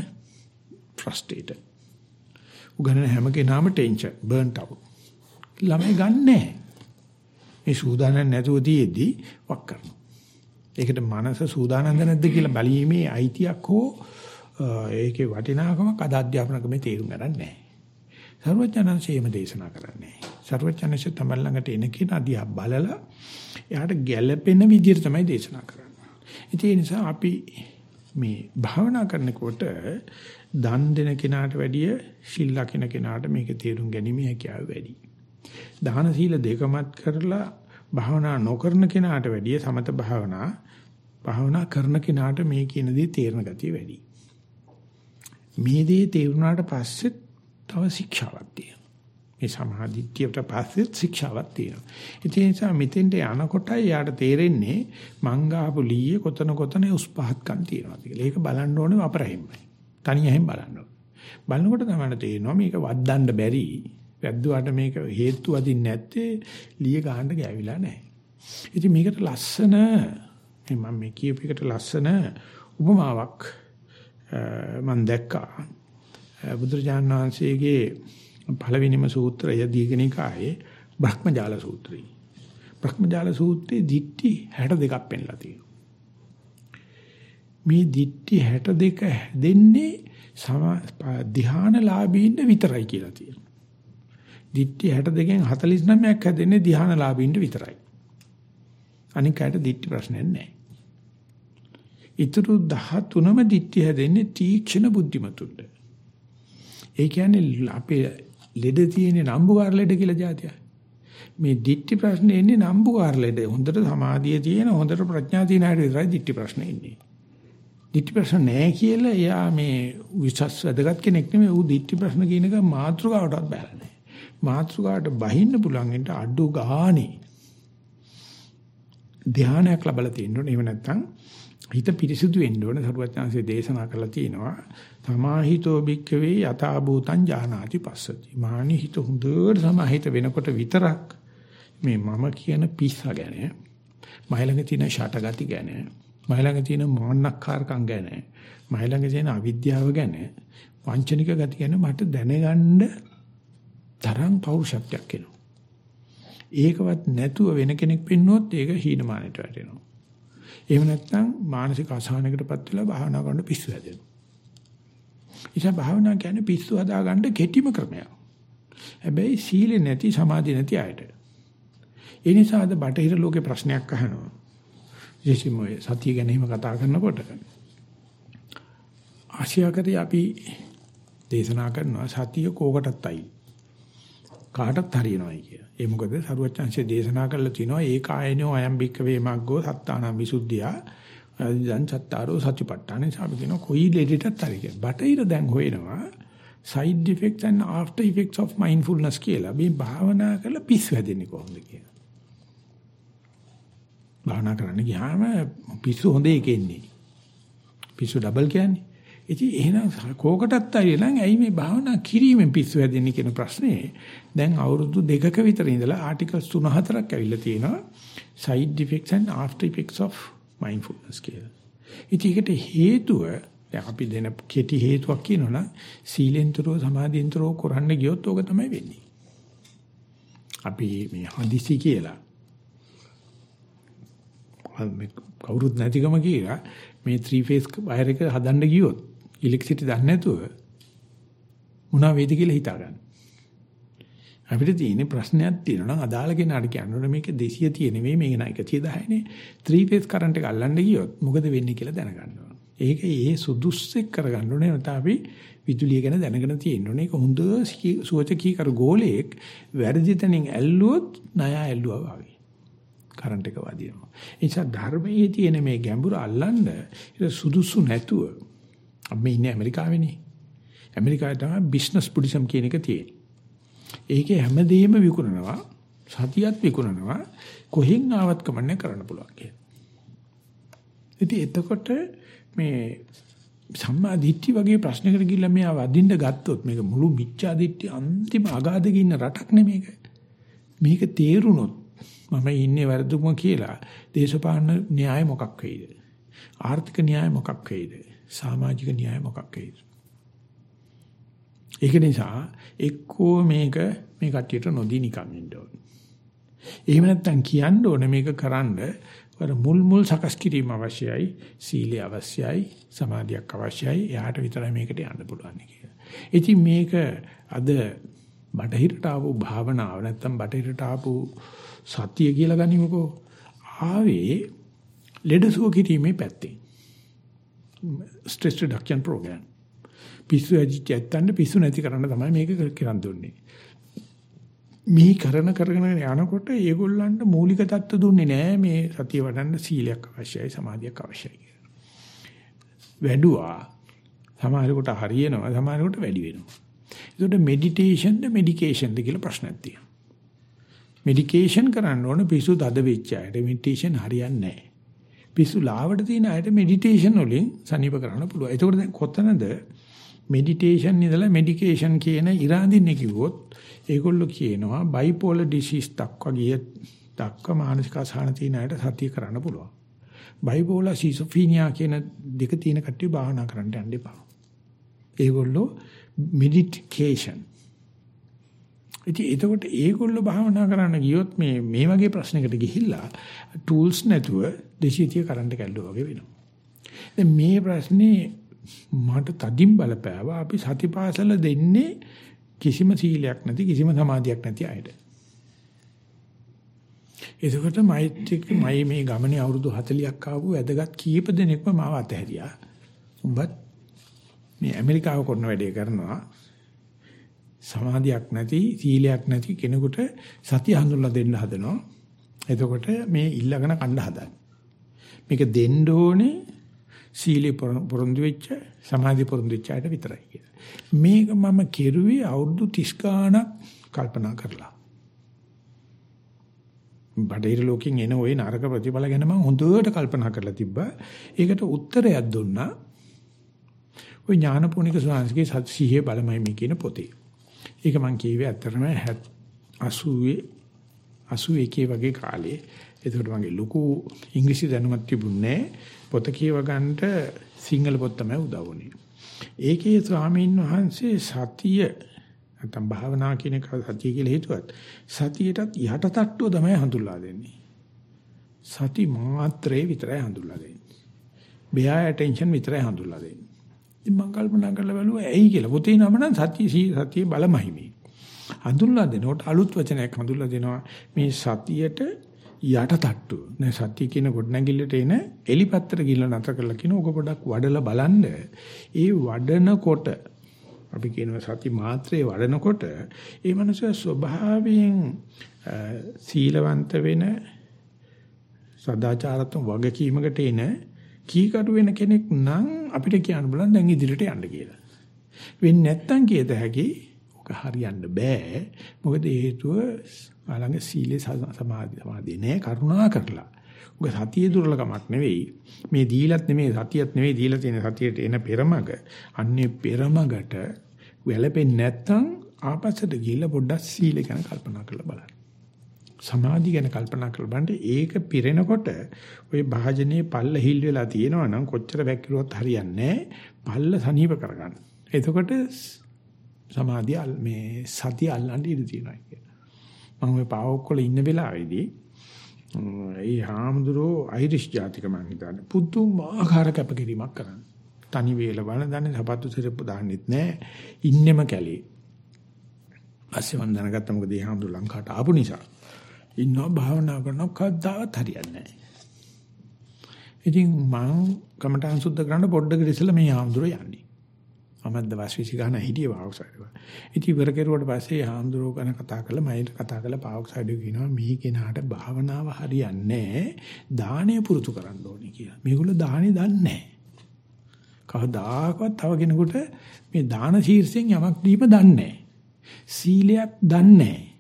ෆ්‍රස්ට්‍රේටඩ්. උගන්නන හැම කෙනාම ටෙන්ෂන්, බර්න්ට් අවුට්. ළමයි ගන්නෑ. මේ සූදානම් නැතුව දීෙද්දි වක් කරනවා. ඒකට මනස සූදානම්ද නැද්ද කියලා බැලීමේ අයිතියක් හෝ ඒකේ වටිනාකමක් අද අධ්‍යාපන ක්‍රමේ තේරුම් ගන්න නැහැ. සර්වඥාන්සේම දේශනා කරන්නේ. සර්වඥාන්සේ තමයි ළඟට එන කෙනා දිහා බලලා එයාට ගැළපෙන විදිහට තමයි දේශනා කරන්නේ. ඉතින් ඒ නිසා අපි මේ භාවනා කරනකොට දන් දෙන කෙනාට වැඩිය සිල් ලකින කෙනාට මේක තේරුම් ගැනීම හැකියාව වැඩි. දාන සීල දෙකමත් කරලා භාවනා නොකරන කෙනාට වැඩිය සමත භාවනා භාවනා කරන කෙනාට මේ කියන දේ තේරෙන ගතිය වැඩි. මේ දේ තේරුණාට පස්සෙත් තව ශික්ෂාවක් තියෙනවා. මේ සමාධිත්‍යයට පස්සේ ශික්ෂාවක් තියෙනවා. ඒ නිසා මෙතෙන්ට යනකොටයි යාට තේරෙන්නේ මංගාපු ලීයේ කොතන කොතන උස් පහත්කම් තියෙනවා කියලා. ඒක බලන්න ඕනේ අපරහින්මයි. තනියෙන් බලන්න ඕනේ. බලනකොට තමයි තේරෙනවා මේක වද්දන්න බැරි. වැද්දුවාට මේක හේතු වදින්නේ නැත්තේ ලීය ගහන්න ගෑවිලා නැහැ. ඉතින් මේකට ලස්සන මම මේ කියපේකට ලස්සන උපමාවක් මම දැක්කා. බුදුරජාණන් වහන්සේගේ පළවෙනිම සූත්‍රය දීඝනිකායේ බ්‍රහ්මජාල සූත්‍රය. බ්‍රහ්මජාල සූත්‍රයේ දිට්ටි 62ක් පෙන්ලා තියෙනවා. මේ දිට්ටි 62 දෙන්නේ ධ්‍යානලාභීන්ට විතරයි කියලා තියෙනවා. දිට්ටි 62න් 49ක් හැදෙන්නේ ධ්‍යානලාභීන්ට විතරයි. අනික අයට දිට්ටි ප්‍රශ්නයක් නැහැ. ඊටු 13ම දිට්ටි හැදෙන්නේ තීක්ෂණ බුද්ධිමතුන්ට. ඒ කියන්නේ අපේ ලෙඩ තියෙන නම්බුකාර ලෙඩ කියලා જાතිය. මේ දිට්ටි ප්‍රශ්නේ එන්නේ නම්බුකාර ලෙඩ. හොඳට සමාධිය තියෙන හොඳට ප්‍රඥා තියෙන අයට විතරයි දිට්ටි ප්‍රශ්නේ එන්නේ. දිට්ටි ප්‍රශ්න නැහැ කියලා එයා මේ විශ්වාස වැදගත් කෙනෙක් නෙමෙයි. ඌ දිට්ටි ප්‍රශ්න කියන එක මාත්‍රකාවටවත් බැලලා නැහැ. මාත්‍රකාවට බහින්න පුළුවන් එන්ට අඩු ගානේ ධානයක් ලැබලා තියෙන්න ඕනේ. එහෙම නැත්නම් හිත පිරිසිදු වෙන්න ඕනේ. සරුවචාන්සේ දේශනා කරලා තියෙනවා. සමාහිතෝ භික්ඛවේ යථා භූතං ඥානාති පස්සති. මානි හිත හොඳට සමාහිත වෙනකොට විතරක් මේ මම කියන පිස්සා ගැන මයිලඟ තියෙන ෂටගති ගැන මයි ළඟ තියෙන මාන්නක්කාරකම් ගැන, මයි ළඟ තියෙන අවිද්‍යාව ගැන, වංචනික ගති ගැන මට දැනගන්න තරම් පෞරුෂත්වයක් එනවා. ඒකවත් නැතුව වෙන කෙනෙක් පින්නොත් ඒක හීනමානයට වැටෙනවා. එහෙම නැත්නම් මානසික අසහනයකටපත් වෙලා භාවනා කරන්න පිස්සු හැදෙනවා. ඉතින් භාවනා කියන්නේ පිස්සු හදාගන්න කෙටිම ක්‍රමයක්. හැබැයි සීල නැති සමාධි නැති අයට. ඒ නිසා අද බටහිර ලෝකේ ප්‍රශ්නයක් අහනවා. විශේෂයෙන්ම සතිය ගැන එහෙම කතා කරනකොට ආසියාකදී අපි දේශනා කරනවා සතිය කෝකටත් අයි. කාටත් හරියනවායි කිය. ඒ මොකද සරුවච්චන්සේ දේශනා කරලා තිනවා ඒ කායනෝ අයම් බික්ක වේමග්ගෝ සත්තානම් විසුද්ධියා දැන් සත්තාරෝ සතිපට්ඨානේ අපි කියන කොයි ලෙඩටත් හරි කියලා. බටහිර දැන් හොයනවා side effects and after effects of mindfulness කියලා. මේ භාවනා කරලා පිස්සු හැදෙන්නේ කොහොමද කියලා. භාවනා කරන්න ගියාම පිස්සු හොඳ එකෙන්නේ. පිස්සු ඩබල් කියන්නේ. ඉතින් එහෙනම් කෝකටත් අයිය නම් ඇයි මේ භාවනා කිරීමෙන් පිස්සු හැදෙන්නේ කියන ප්‍රශ්නේ දැන් අවුරුදු දෙකක විතර ඉඳලා ආටිකල්ස් 3-4ක් ඇවිල්ලා තියෙනවා side effects and after effects of mindfulness කියලා. ඉතින් ඒකට හේතුව දැන් අපි දෙන කෙටි හේතුවක් කියනවනම් සීලෙන්තරෝ සමාධියෙන්තරෝ කරන්න ගියොත් ඕක තමයි වෙන්නේ. අපි මේ හදිසි කියලා කවුරුත් නැතිකම කියලා මේ 3 phase වයර් එක හදන්න ගියොත් ඉලෙක්ට්‍රිසිටි දන්නේ නැතුව මොනවා වේද කියලා හිතා ගන්න. අපිට තියෙන ප්‍රශ්නයක් තියෙනවා නම් අදාළ කෙනාට කියන්න ඕනේ මේක 200 තියෙන නෙවෙයි මේක නයි 110 නේ 3 phase current එක අල්ලන්න ගියොත් මොකද වෙන්නේ කියලා දැනගන්න ඕනේ. ඒක ඒ සුදුස්සෙක් කරගන්න ඕනේ නැත්නම් අපි විදුලිය ගැන දැනගෙන තියෙන්න ඕනේ. ඒක හොඳ සුවචකී කර ගෝලයක් වැරදි තැනින් ඇල්ලුවොත් ණය ඇල්ලුවා වගේ. කරන්ට් එක වදිනවා. ඒ නිසා ධර්මයේ තියෙන මේ ගැඹුර අල්ලන්න සුදුසු නැතුව අපි ඉන්නේ ඇමරිකාවේනේ. ඇමරිකාවේ තමයි බිස්නස් බුද්දිසම් කියන එක තියෙන්නේ. ඒකේ හැමදේම විකුණනවා. සතියත් විකුණනවා. කොහෙන් ආවත් කමන්නේ කරන්න පුළුවන් කියලා. ඉතින් එතකොට මේ සම්මා දිට්ඨි වගේ ප්‍රශ්නයකට ගිහිල්ලා මෙයා වදින්න ගත්තොත් මේක මුළු මිච්ඡා දිට්ඨි අන්තිම අගාධක ඉන්න රටක් නෙමේක. මේක තේරුණොත් මම ඉන්නේ වැරදුම කියලා දේශපාලන න්‍යාය මොකක් වෙයිද? ආර්ථික න්‍යාය මොකක් වෙයිද? සමාජික න්‍යාය මොකක් වෙයිද? ඒක නිසා එක්කෝ මේක මේ කට්ටියට නොදී නිකන් ඉන්න ඕනේ. එහෙම නැත්නම් කියන්න ඕනේ මේක කරන්න අර මුල් මුල් සකස් කිරීම අවශ්‍යයි, සීලය අවශ්‍යයි, සමාධියක් අවශ්‍යයි. එයාට විතරයි මේකට යන්න පුළුවන් කියලා. ඉතින් මේක අද බටහිරට ආපු භාවනාව නැත්නම් බටහිරට ආපු සතිය කියලා ගනිමුකෝ. ආවේ ලෙඩසුව කිරීමේ පැත්තෙන්. Stress reduction program. පිස්සු ඇදිච්ච ඇත්තන්ට පිස්සු නැති කරන්න තමයි මේක කරන් දුන්නේ. මේ කරන කරගෙන යනකොට ඒගොල්ලන්ට මූලික தত্ত্ব දුන්නේ නැහැ මේ සතිය වඩන්න සීලයක් අවශ්‍යයි සමාධියක් අවශ්‍යයි කියලා. වැඩුවා සමහරකට හරියනවා සමහරකට වැඩි වෙනවා. ඒකට මෙඩිටේෂන්ද මෙඩිකේෂන්ද කියලා ප්‍රශ්නක් තියෙනවා. මෙඩිකේෂන් කරන්න ඕන පිස්සු දද වෙච්ච අයට මෙඩිටේෂන් හරියන්නේ නැහැ. පිස්සු ලාවට තියෙන අයට මෙඩිටේෂන් වලින් සනීප කරන්න පුළුවන්. ඒකට දැන් කොතනද මෙඩිටේෂන් ඉඳලා මෙඩිකේෂන් කියන ඉරාඳින්නේ කිව්වොත් ඒගොල්ලෝ කියනවා බයිපෝලර් ඩිසීස් දක්වා ගිය දක්වා මානසික අසහන තියෙන අයට සතිය කරන්න පුළුවන්. බයිපෝලර් සිසොෆීනියා කියන දෙක තියෙන කට්ටිය භාවනා කරන්න යන්න එපා. ඒගොල්ලෝ මෙඩිටේෂන් ඉතින් එතකොට ඒගොල්ලෝ භාවනා කරන්න ගියොත් මේ මේ වගේ ප්‍රශ්නයකට ගිහිල්ලා ටූල්ස් නැතුව දෙශීතිය කරන්ට් කැල්ලුවා වගේ වෙනවා. දැන් මේ ප්‍රශ්නේ මට තදින් බලපෑවා අපි සතිපාසල දෙන්නේ කිසිම සීලයක් නැති කිසිම සමාධියක් නැති අයට. එතකොට මෛත්‍රික මයි මේ ගමනේ අවුරුදු 40ක් ආපු වැදගත් කීප දෙනෙක්ම මාව අතහැරියා. උඹත් මේ ඇමරිකාව කරන වැඩේ කරනවා සමාධියක් නැති සීලයක් නැති කෙනෙකුට සතිය හඳුන්ලා දෙන්න හදනවා. එතකොට මේ ඊළඟන කණ්ඩ හදන්නේ. මේක දෙන්න ඕනේ සීලේ පොරොන්දු වෙච්ච සමාධි පොරොන්දු වෙච්ච අයට විතරයි කියලා. මේක මම කෙරුවේ අවුරුදු 30 ගාණක් කල්පනා කරලා. බඩේර ලෝකෙන් එන ওই නරක ප්‍රතිඵල ගැන මම හොඳට කල්පනා කරලා තිබ්බා. ඒකට උත්තරයක් දුන්නා. ওই ඥානපෝනික ස්වාමීන්ගේ සත්‍යයේ බලමයි මේ කියන පොතේ. ඒක මම කියවේ ඇත්තටම 80 81 වගේ කාලේ. එතකොට මගේ ලොකු ඉංග්‍රීසි දැනුමක් තිබුණේ පොත කියව ගන්නට සිංහල පොත් තමයි උදව් වුනේ. ඒකේ ස්වාමීන් වහන්සේ සතිය නැත්නම් භාවනා කියන එක සතිය කියලා හිතුවත් සතියටත් යහට තට්ටුව තමයි හඳුල්ලා දෙන්නේ. සති මාත්‍රේ විතරයි හඳුල්ලා දෙන්නේ. බෙයා ඇටෙන්ෂන් විතරයි හඳුල්ලා දෙන්නේ. ඉතින් මම කල්පනා කරලා බැලුවා ඇයි කියලා. පොතේ නම නම් සතිය සතිය බලමහිමේ. හඳුල්ලා දෙනකොට අලුත් වචනයක් හඳුල්ලා දෙනවා මේ සතියට යට තට්ටු. නේ සතිය කියන ගොඩනැගිල්ලට එන එලිපත්තර ගිල්ල නැතර කරලා කියන ඕක පොඩක් වඩලා බලන්න. ඒ වඩනකොට අපි කියනවා සති මාත්‍රේ වඩනකොට ඒ මනුස්සයා ස්වභාවයෙන් සීලවන්ත වෙන සදාචාරත්ව වගකීමකට එන කීකටු වෙන කෙනෙක් නම් අපිට කියන්න බලන්න දැන් ඉදිරියට යන්න කියලා. වෙන්නේ නැත්තම් කියත හැකි ඔක හරියන්න බෑ. මොකද හේතුව ආලංග සීලේ සමාධි සමාධි නෑ කරුණා කරලා. ඔක සතියේ දුර්ලකමක් නෙවෙයි. මේ දීලත් නෙමෙයි සතියත් නෙවෙයි දීලා තියෙන සතියට එන පෙරමග. අන්නේ පෙරමගට වැළපෙන්නේ නැත්තම් ආපස්සට ගිහිල්ලා පොඩ්ඩක් සීල ගැන කල්පනා කරලා බලන්න. සමාධි ගැන කල්පනා කරලා බලන්න ඒක පිරෙනකොට ওই භාජනයේ පල්ල හිල් වෙලා තියෙනවා නම් කොච්චර වැක්කිරුවත් හරියන්නේ පල්ල සනීප කරගන්න. එතකොට සමාධිය මේ සතිය අල්ලන්න ඉඩ තියෙනවා කියන. මම ওই පාවොක්කොල ඉන්න වෙලාවේදී ඒ හාමුදුරෝ අයිරිෂ් ජාතික මං හිතන්නේ පුදුමාකාර කැපකිරීමක් කරන්නේ. තනි වේල වල දන්නේ සපත්තු සිරප්පු දාන්නෙත් නැහැ. ඉන්නෙම කැලේ. පස්සේ මම දැනගත්තා මොකද ඒ හාමුදුර ලංකාවට ආපු නිසා. ඉන්නවා භාවනා කරනවා කවදාවත් හරියන්නේ නැහැ. ඉතින් මම කමඨාන් සුද්ධ කරන්න පොඩ්ඩකට ඉස්සෙල්ලා මේ ආම්දුර යන්නේ. මමත් දවස් 20 ගන්න හිටියේ පාවොක්සයිඩ්. ඉතින් ඉවර කෙරුවට පස්සේ ආම්දුර ගැන කතා කරලා මයිට කතා කරලා පාවොක්සයිඩ් කියනවා මේ කෙනාට භාවනාව හරියන්නේ දාණය පුරුදු කරන්න ඕනේ කියලා. මේගොල්ලෝ දාණය දන්නේ නැහැ. කවදාකවත් තව කෙනෙකුට මේ දාන ශීර්ෂයෙන් යමක් දීම දන්නේ නැහැ. සීලයක් දන්නේ නැහැ.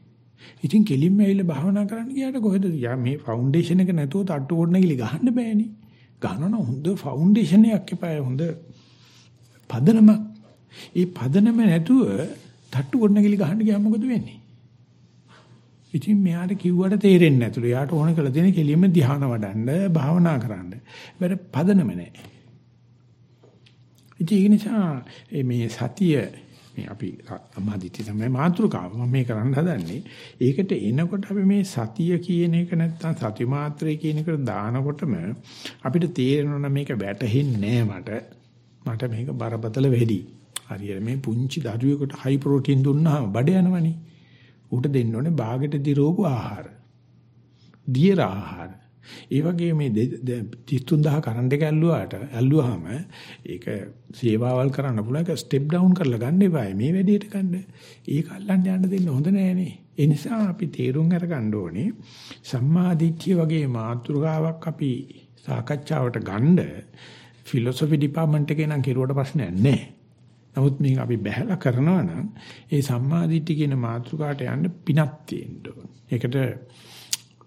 ඉතින් කෙලින්ම ඇවිල්ලා භාවනා කරන්න ගියාට කොහෙද යා මේ ෆවුන්ඩේෂන් එක නැතුව තට්ටු කොට නැගිලි ගහන්න බෑනේ. ගහනවා හොඳ ෆවුන්ඩේෂන් එකක් එපාය හොඳ පදනමක්. ඒ පදනම නැතුව තට්ටු කොට නැගිලි ගහන්න ගියාම මොකද වෙන්නේ? ඉතින් මෙයාට කිව්වට තේරෙන්නේ නැතුළු. යාට ඕන කළ දෙන කෙලින්ම ධ්‍යාන වඩන්න, භාවනා කරන්න. බැර පදනම නැහැ. ඉතින් ඒ නිසා මේ සතිය මේ අපි සම්මාදිට්ඨිය තමයි මාතෘකාව. මම මේ කරන්න හදන්නේ. ඒකට එනකොට අපි මේ සතිය කියන එක නැත්තම් සති මාත්‍රේ කියන එකට දානකොටම අපිට තේරෙනවා මේක වැටහෙන්නේ මට. මට මේක බරපතල වැඩි. හරියට මේ පුංචි දරුවෙකුට හයි ප්‍රෝටීන් දුන්නාම බඩ යනවනේ. ඌට දෙන්න ඕනේ බාගෙට දිරෝපු ආහාර. දියර ආහාර. ඒ වගේ මේ 33000 කරන්ට් එක ඇල්ලුවාට ඇල්ලුවාම ඒක සේවාවල් කරන්න පුළුවන් ඒක ස්ටෙප් ඩවුන් කරලා ගන්න එපායි මේ වැඩේට ගන්න. ඒක අල්ලන්න යන්න දෙන්න හොඳ නෑනේ. ඒ නිසා අපි තේරුම් අරගන්න ඕනේ සම්මා දිට්ඨිය වගේ මාතෘකාවක් අපි සාකච්ඡාවට ගන්න ෆිලොසොෆි ඩිපාර්ට්මන්ට් එකේ නම් කෙරුවට ප්‍රශ්නයක් නෑ. නමුත් මේක අපි බහැලා කරනවා නම් ඒ සම්මා දිට්ඨිය කියන මාතෘකාවට යන්න පිනක් තියෙන්න ඕන. ඒකට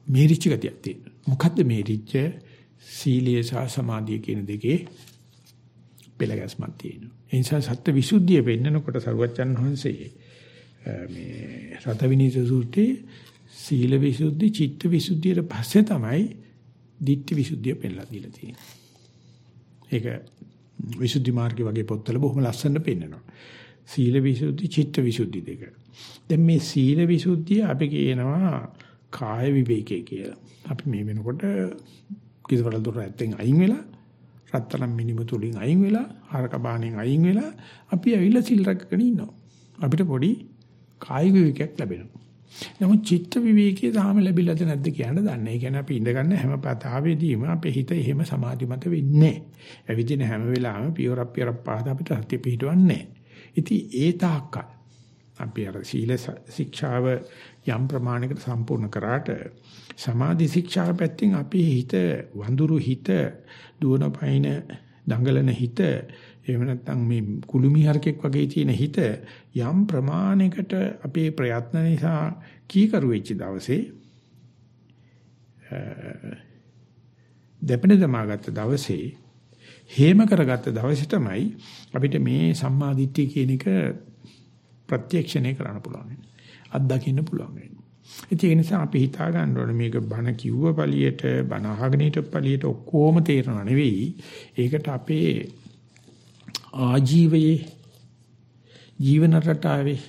මේරිච්ච ගතියක් තියෙනවා. මොකද්ද මේරිච්ච සීලිය සහ සමාධිය කියන දෙකේ පෙළගැස්මක් තියෙනවා. ඒ නිසා සත්‍ය විසුද්ධිය වෙන්නකොට සරුවච්චන් වහන්සේ මේ රතවිනීත සූත්‍රයේ සීල විසුද්ධි, චිත්ත විසුද්ධියට පස්සේ තමයි ditthi විසුද්ධිය පෙන්නලා දීලා තියෙන්නේ. ඒක විසුද්ධි මාර්ගය වගේ පොත්වල බොහොම ලස්සනට පෙන්නනවා. සීල විසුද්ධි, චිත්ත විසුද්ධි දෙක. දැන් මේ සීල විසුද්ධිය අපි කියනවා කාය විවේකයේ කියලා. අපි මේ වෙනකොට කිසිවර දොර ඇත්තෙන් අයින් වෙලා රත්තරන් මිනිමු තුලින් අයින් වෙලා හරක බාණෙන් අයින් වෙලා අපි ඇවිල්ලා සිල් රැකගෙන ඉන්නවා. අපිට පොඩි කායික විවේකයක් ලැබෙනවා. නමුත් චිත්ත විවේකයේ තාම ලැබිලාද නැද්ද කියන්න දන්නේ. ඒ කියන්නේ අපි ඉඳගන්න හැම පතාවේදීම අපේ හිත එහෙම සමාධිමත් වෙන්නේ නැහැ. ඇවිදින හැම වෙලාවෙම පියවරක් පියවරක් පාද අපිට හත්ති පිටවන්නේ නැහැ. ඉතින් ඒ තාක්කල් අපි අර සීල ශික්ෂාව යම් ප්‍රමාණයකට සම්පූර්ණ කරාට සමාධි ශික්ෂා පැත්තෙන් අපි හිත වඳුරු හිත දුවන පයින් දඟලන හිත එහෙම නැත්නම් මේ කුළුමි හරකෙක් වගේ තියෙන හිත යම් ප්‍රමාණයකට අපේ ප්‍රයත්න නිසා කීකරු වෙච්ච දවසේ දෙපෙන දමාගත්ත දවසේ හේම කරගත්ත දවසේ තමයි අපිට මේ සම්මාදිට්ඨිය කියන එක ප්‍රත්‍යක්ෂණය කරන්න පුළුවන්. අත්දකින්න පුළුවන් වෙන්නේ. ඒ නිසා අපි හිතා ගන්න ඕනේ මේක බණ කිව්ව පළියට බණ අහගෙන හිටපු පළියට ඔක්කොම තේරෙනව නෙවෙයි. ඒකට අපේ ආජීවයේ ජීවන රටාවේ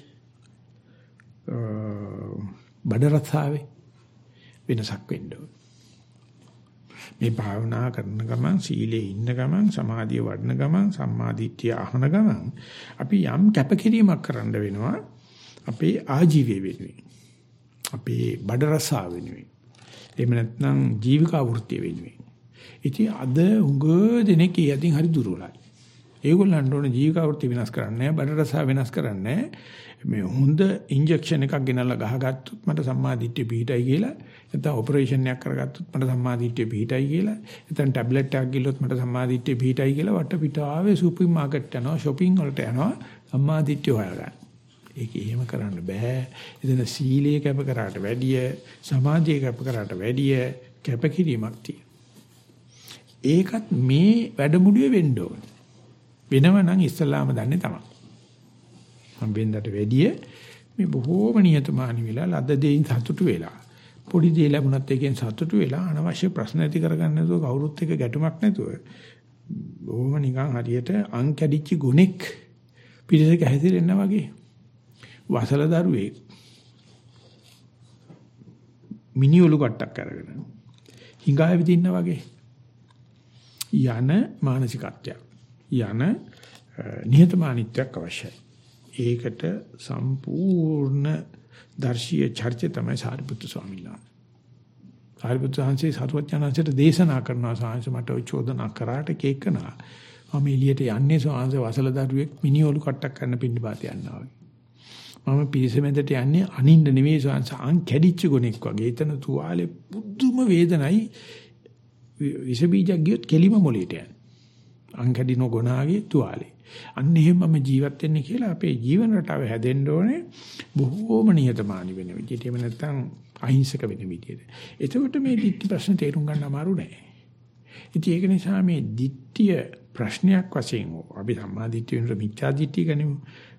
බඩ රසාවේ වෙනසක් වෙන්න මේ භාවනා කරන ගමන් සීලේ ඉන්න ගමන් සමාධිය වඩන ගමන් සම්මාදිට්ඨිය අහන ගමන් අපි යම් කැපකිරීමක් කරන්න වෙනවා අපේ ආජීවය වෙනුවෙන්. අපේ බඩ රසාව වෙනුවෙන්. එහෙම නැත්නම් ජීවිකා වෘත්තිය වෙනුවෙන්. ඉතින් අද උඟ දෙනෙක් යදින් හරි දුර්වලයි. ඒගොල්ලන්ට ඕන ජීවිකා වෘත්ති වෙනස් කරන්නේ බඩ රසාව වෙනස් කරන්නේ මේ හොඳ ඉන්ජෙක්ෂන් එකක් ගෙනල්ලා ගහගත්තොත් මට සම්මාදිට්ඨිය පිහිටයි කියලා නැත්නම් ඔපරේෂන් එකක් කරගත්තොත් මට සම්මාදිට්ඨිය පිහිටයි කියලා නැත්නම් ටැබ්ලට් එකක් ගිල්ලොත් මට සම්මාදිට්ඨිය පිහිටයි කියලා වට පිටාවේ සුපර් මාකට් යනවා shopping වලට යනවා සම්මාදිට්ඨිය හොයාගන්න. ඒක එහෙම කරන්න බෑ. එතන සීලය කැප කරාට වැඩිය සමාධිය කැප කරාට වැඩිය කැපකිරීමක් තියෙනවා. ඒකත් මේ වැඩමුළුවේ වෙන්න ඕනේ. වෙනව නම් ඉස්සලාම දන්නේ තමයි. හම්බෙන්නට වැඩිය මේ බොහෝම නියතමානී වෙලා ලද්ද දෙයින් සතුටු වෙලා පොඩි දේ ලැබුණත් එකෙන් සතුටු වෙලා අනවශ්‍ය ප්‍රශ්න ඇති කරගන්න නැතුව කවුරුත් එක්ක ගැටුමක් නැතුව බොහොම නිකන් හරියට අං කැඩිච්ච ගුණෙක් පිළිසක හැසිරෙන්න වගේ වසල දරුවෙක් මිනි ඔලු කට්ටක් අරගෙන හිඟා විදින්න වගේ යන මානසිකත්වයක් යන නිහතමානීත්වයක් අවශ්‍යයි ඒකට සම්පූර්ණ දර්ශීය චර්චය තමයි සාරිපුත්තු ස්වාමීන් වහන්සේ. සාරිපුත්තු සංසේ සරුවචනන්සේට දේශනා කරනවා සාංශ මට ඔය චෝදනා කරාට කේකනා. මම එළියට යන්නේ සාංශ වසල දරුවෙක් මිනිඔලු කට්ටක් කරන්න පින්නපාත යනවා වගේ. මම පිරිසමෙන්දට යන්නේ අනින්න නෙවෙයි සාංශ අන් කැඩිච්ච ගොනෙක් වගේ. එතන තුවාලේ පුදුම වේදනයි විස බීජයක් ගියොත් කෙලිම මොලේට යන. අන් කැඩින ගොනාගේ තුවාලේ. අන්න එහෙම මම ජීවත් වෙන්නේ කියලා අපේ ජීවන රටාව හැදෙන්න ඕනේ බොහෝම නිහතමානී වෙන විදිහට. එහෙම නැත්නම් අහිංසක වෙන විදිහට. එතකොට මේ දිට්ඨි ප්‍රශ්න තේරුම් ගන්න අමාරු නෑ. ඉතින් ඒක නිසා මේ දිට්ඨිය ප්‍රශ්නයක් වශයෙන් අපි සම්මා දිට්ඨිය වෙනර මිච්ඡා දිට්ඨිය ගනිමු.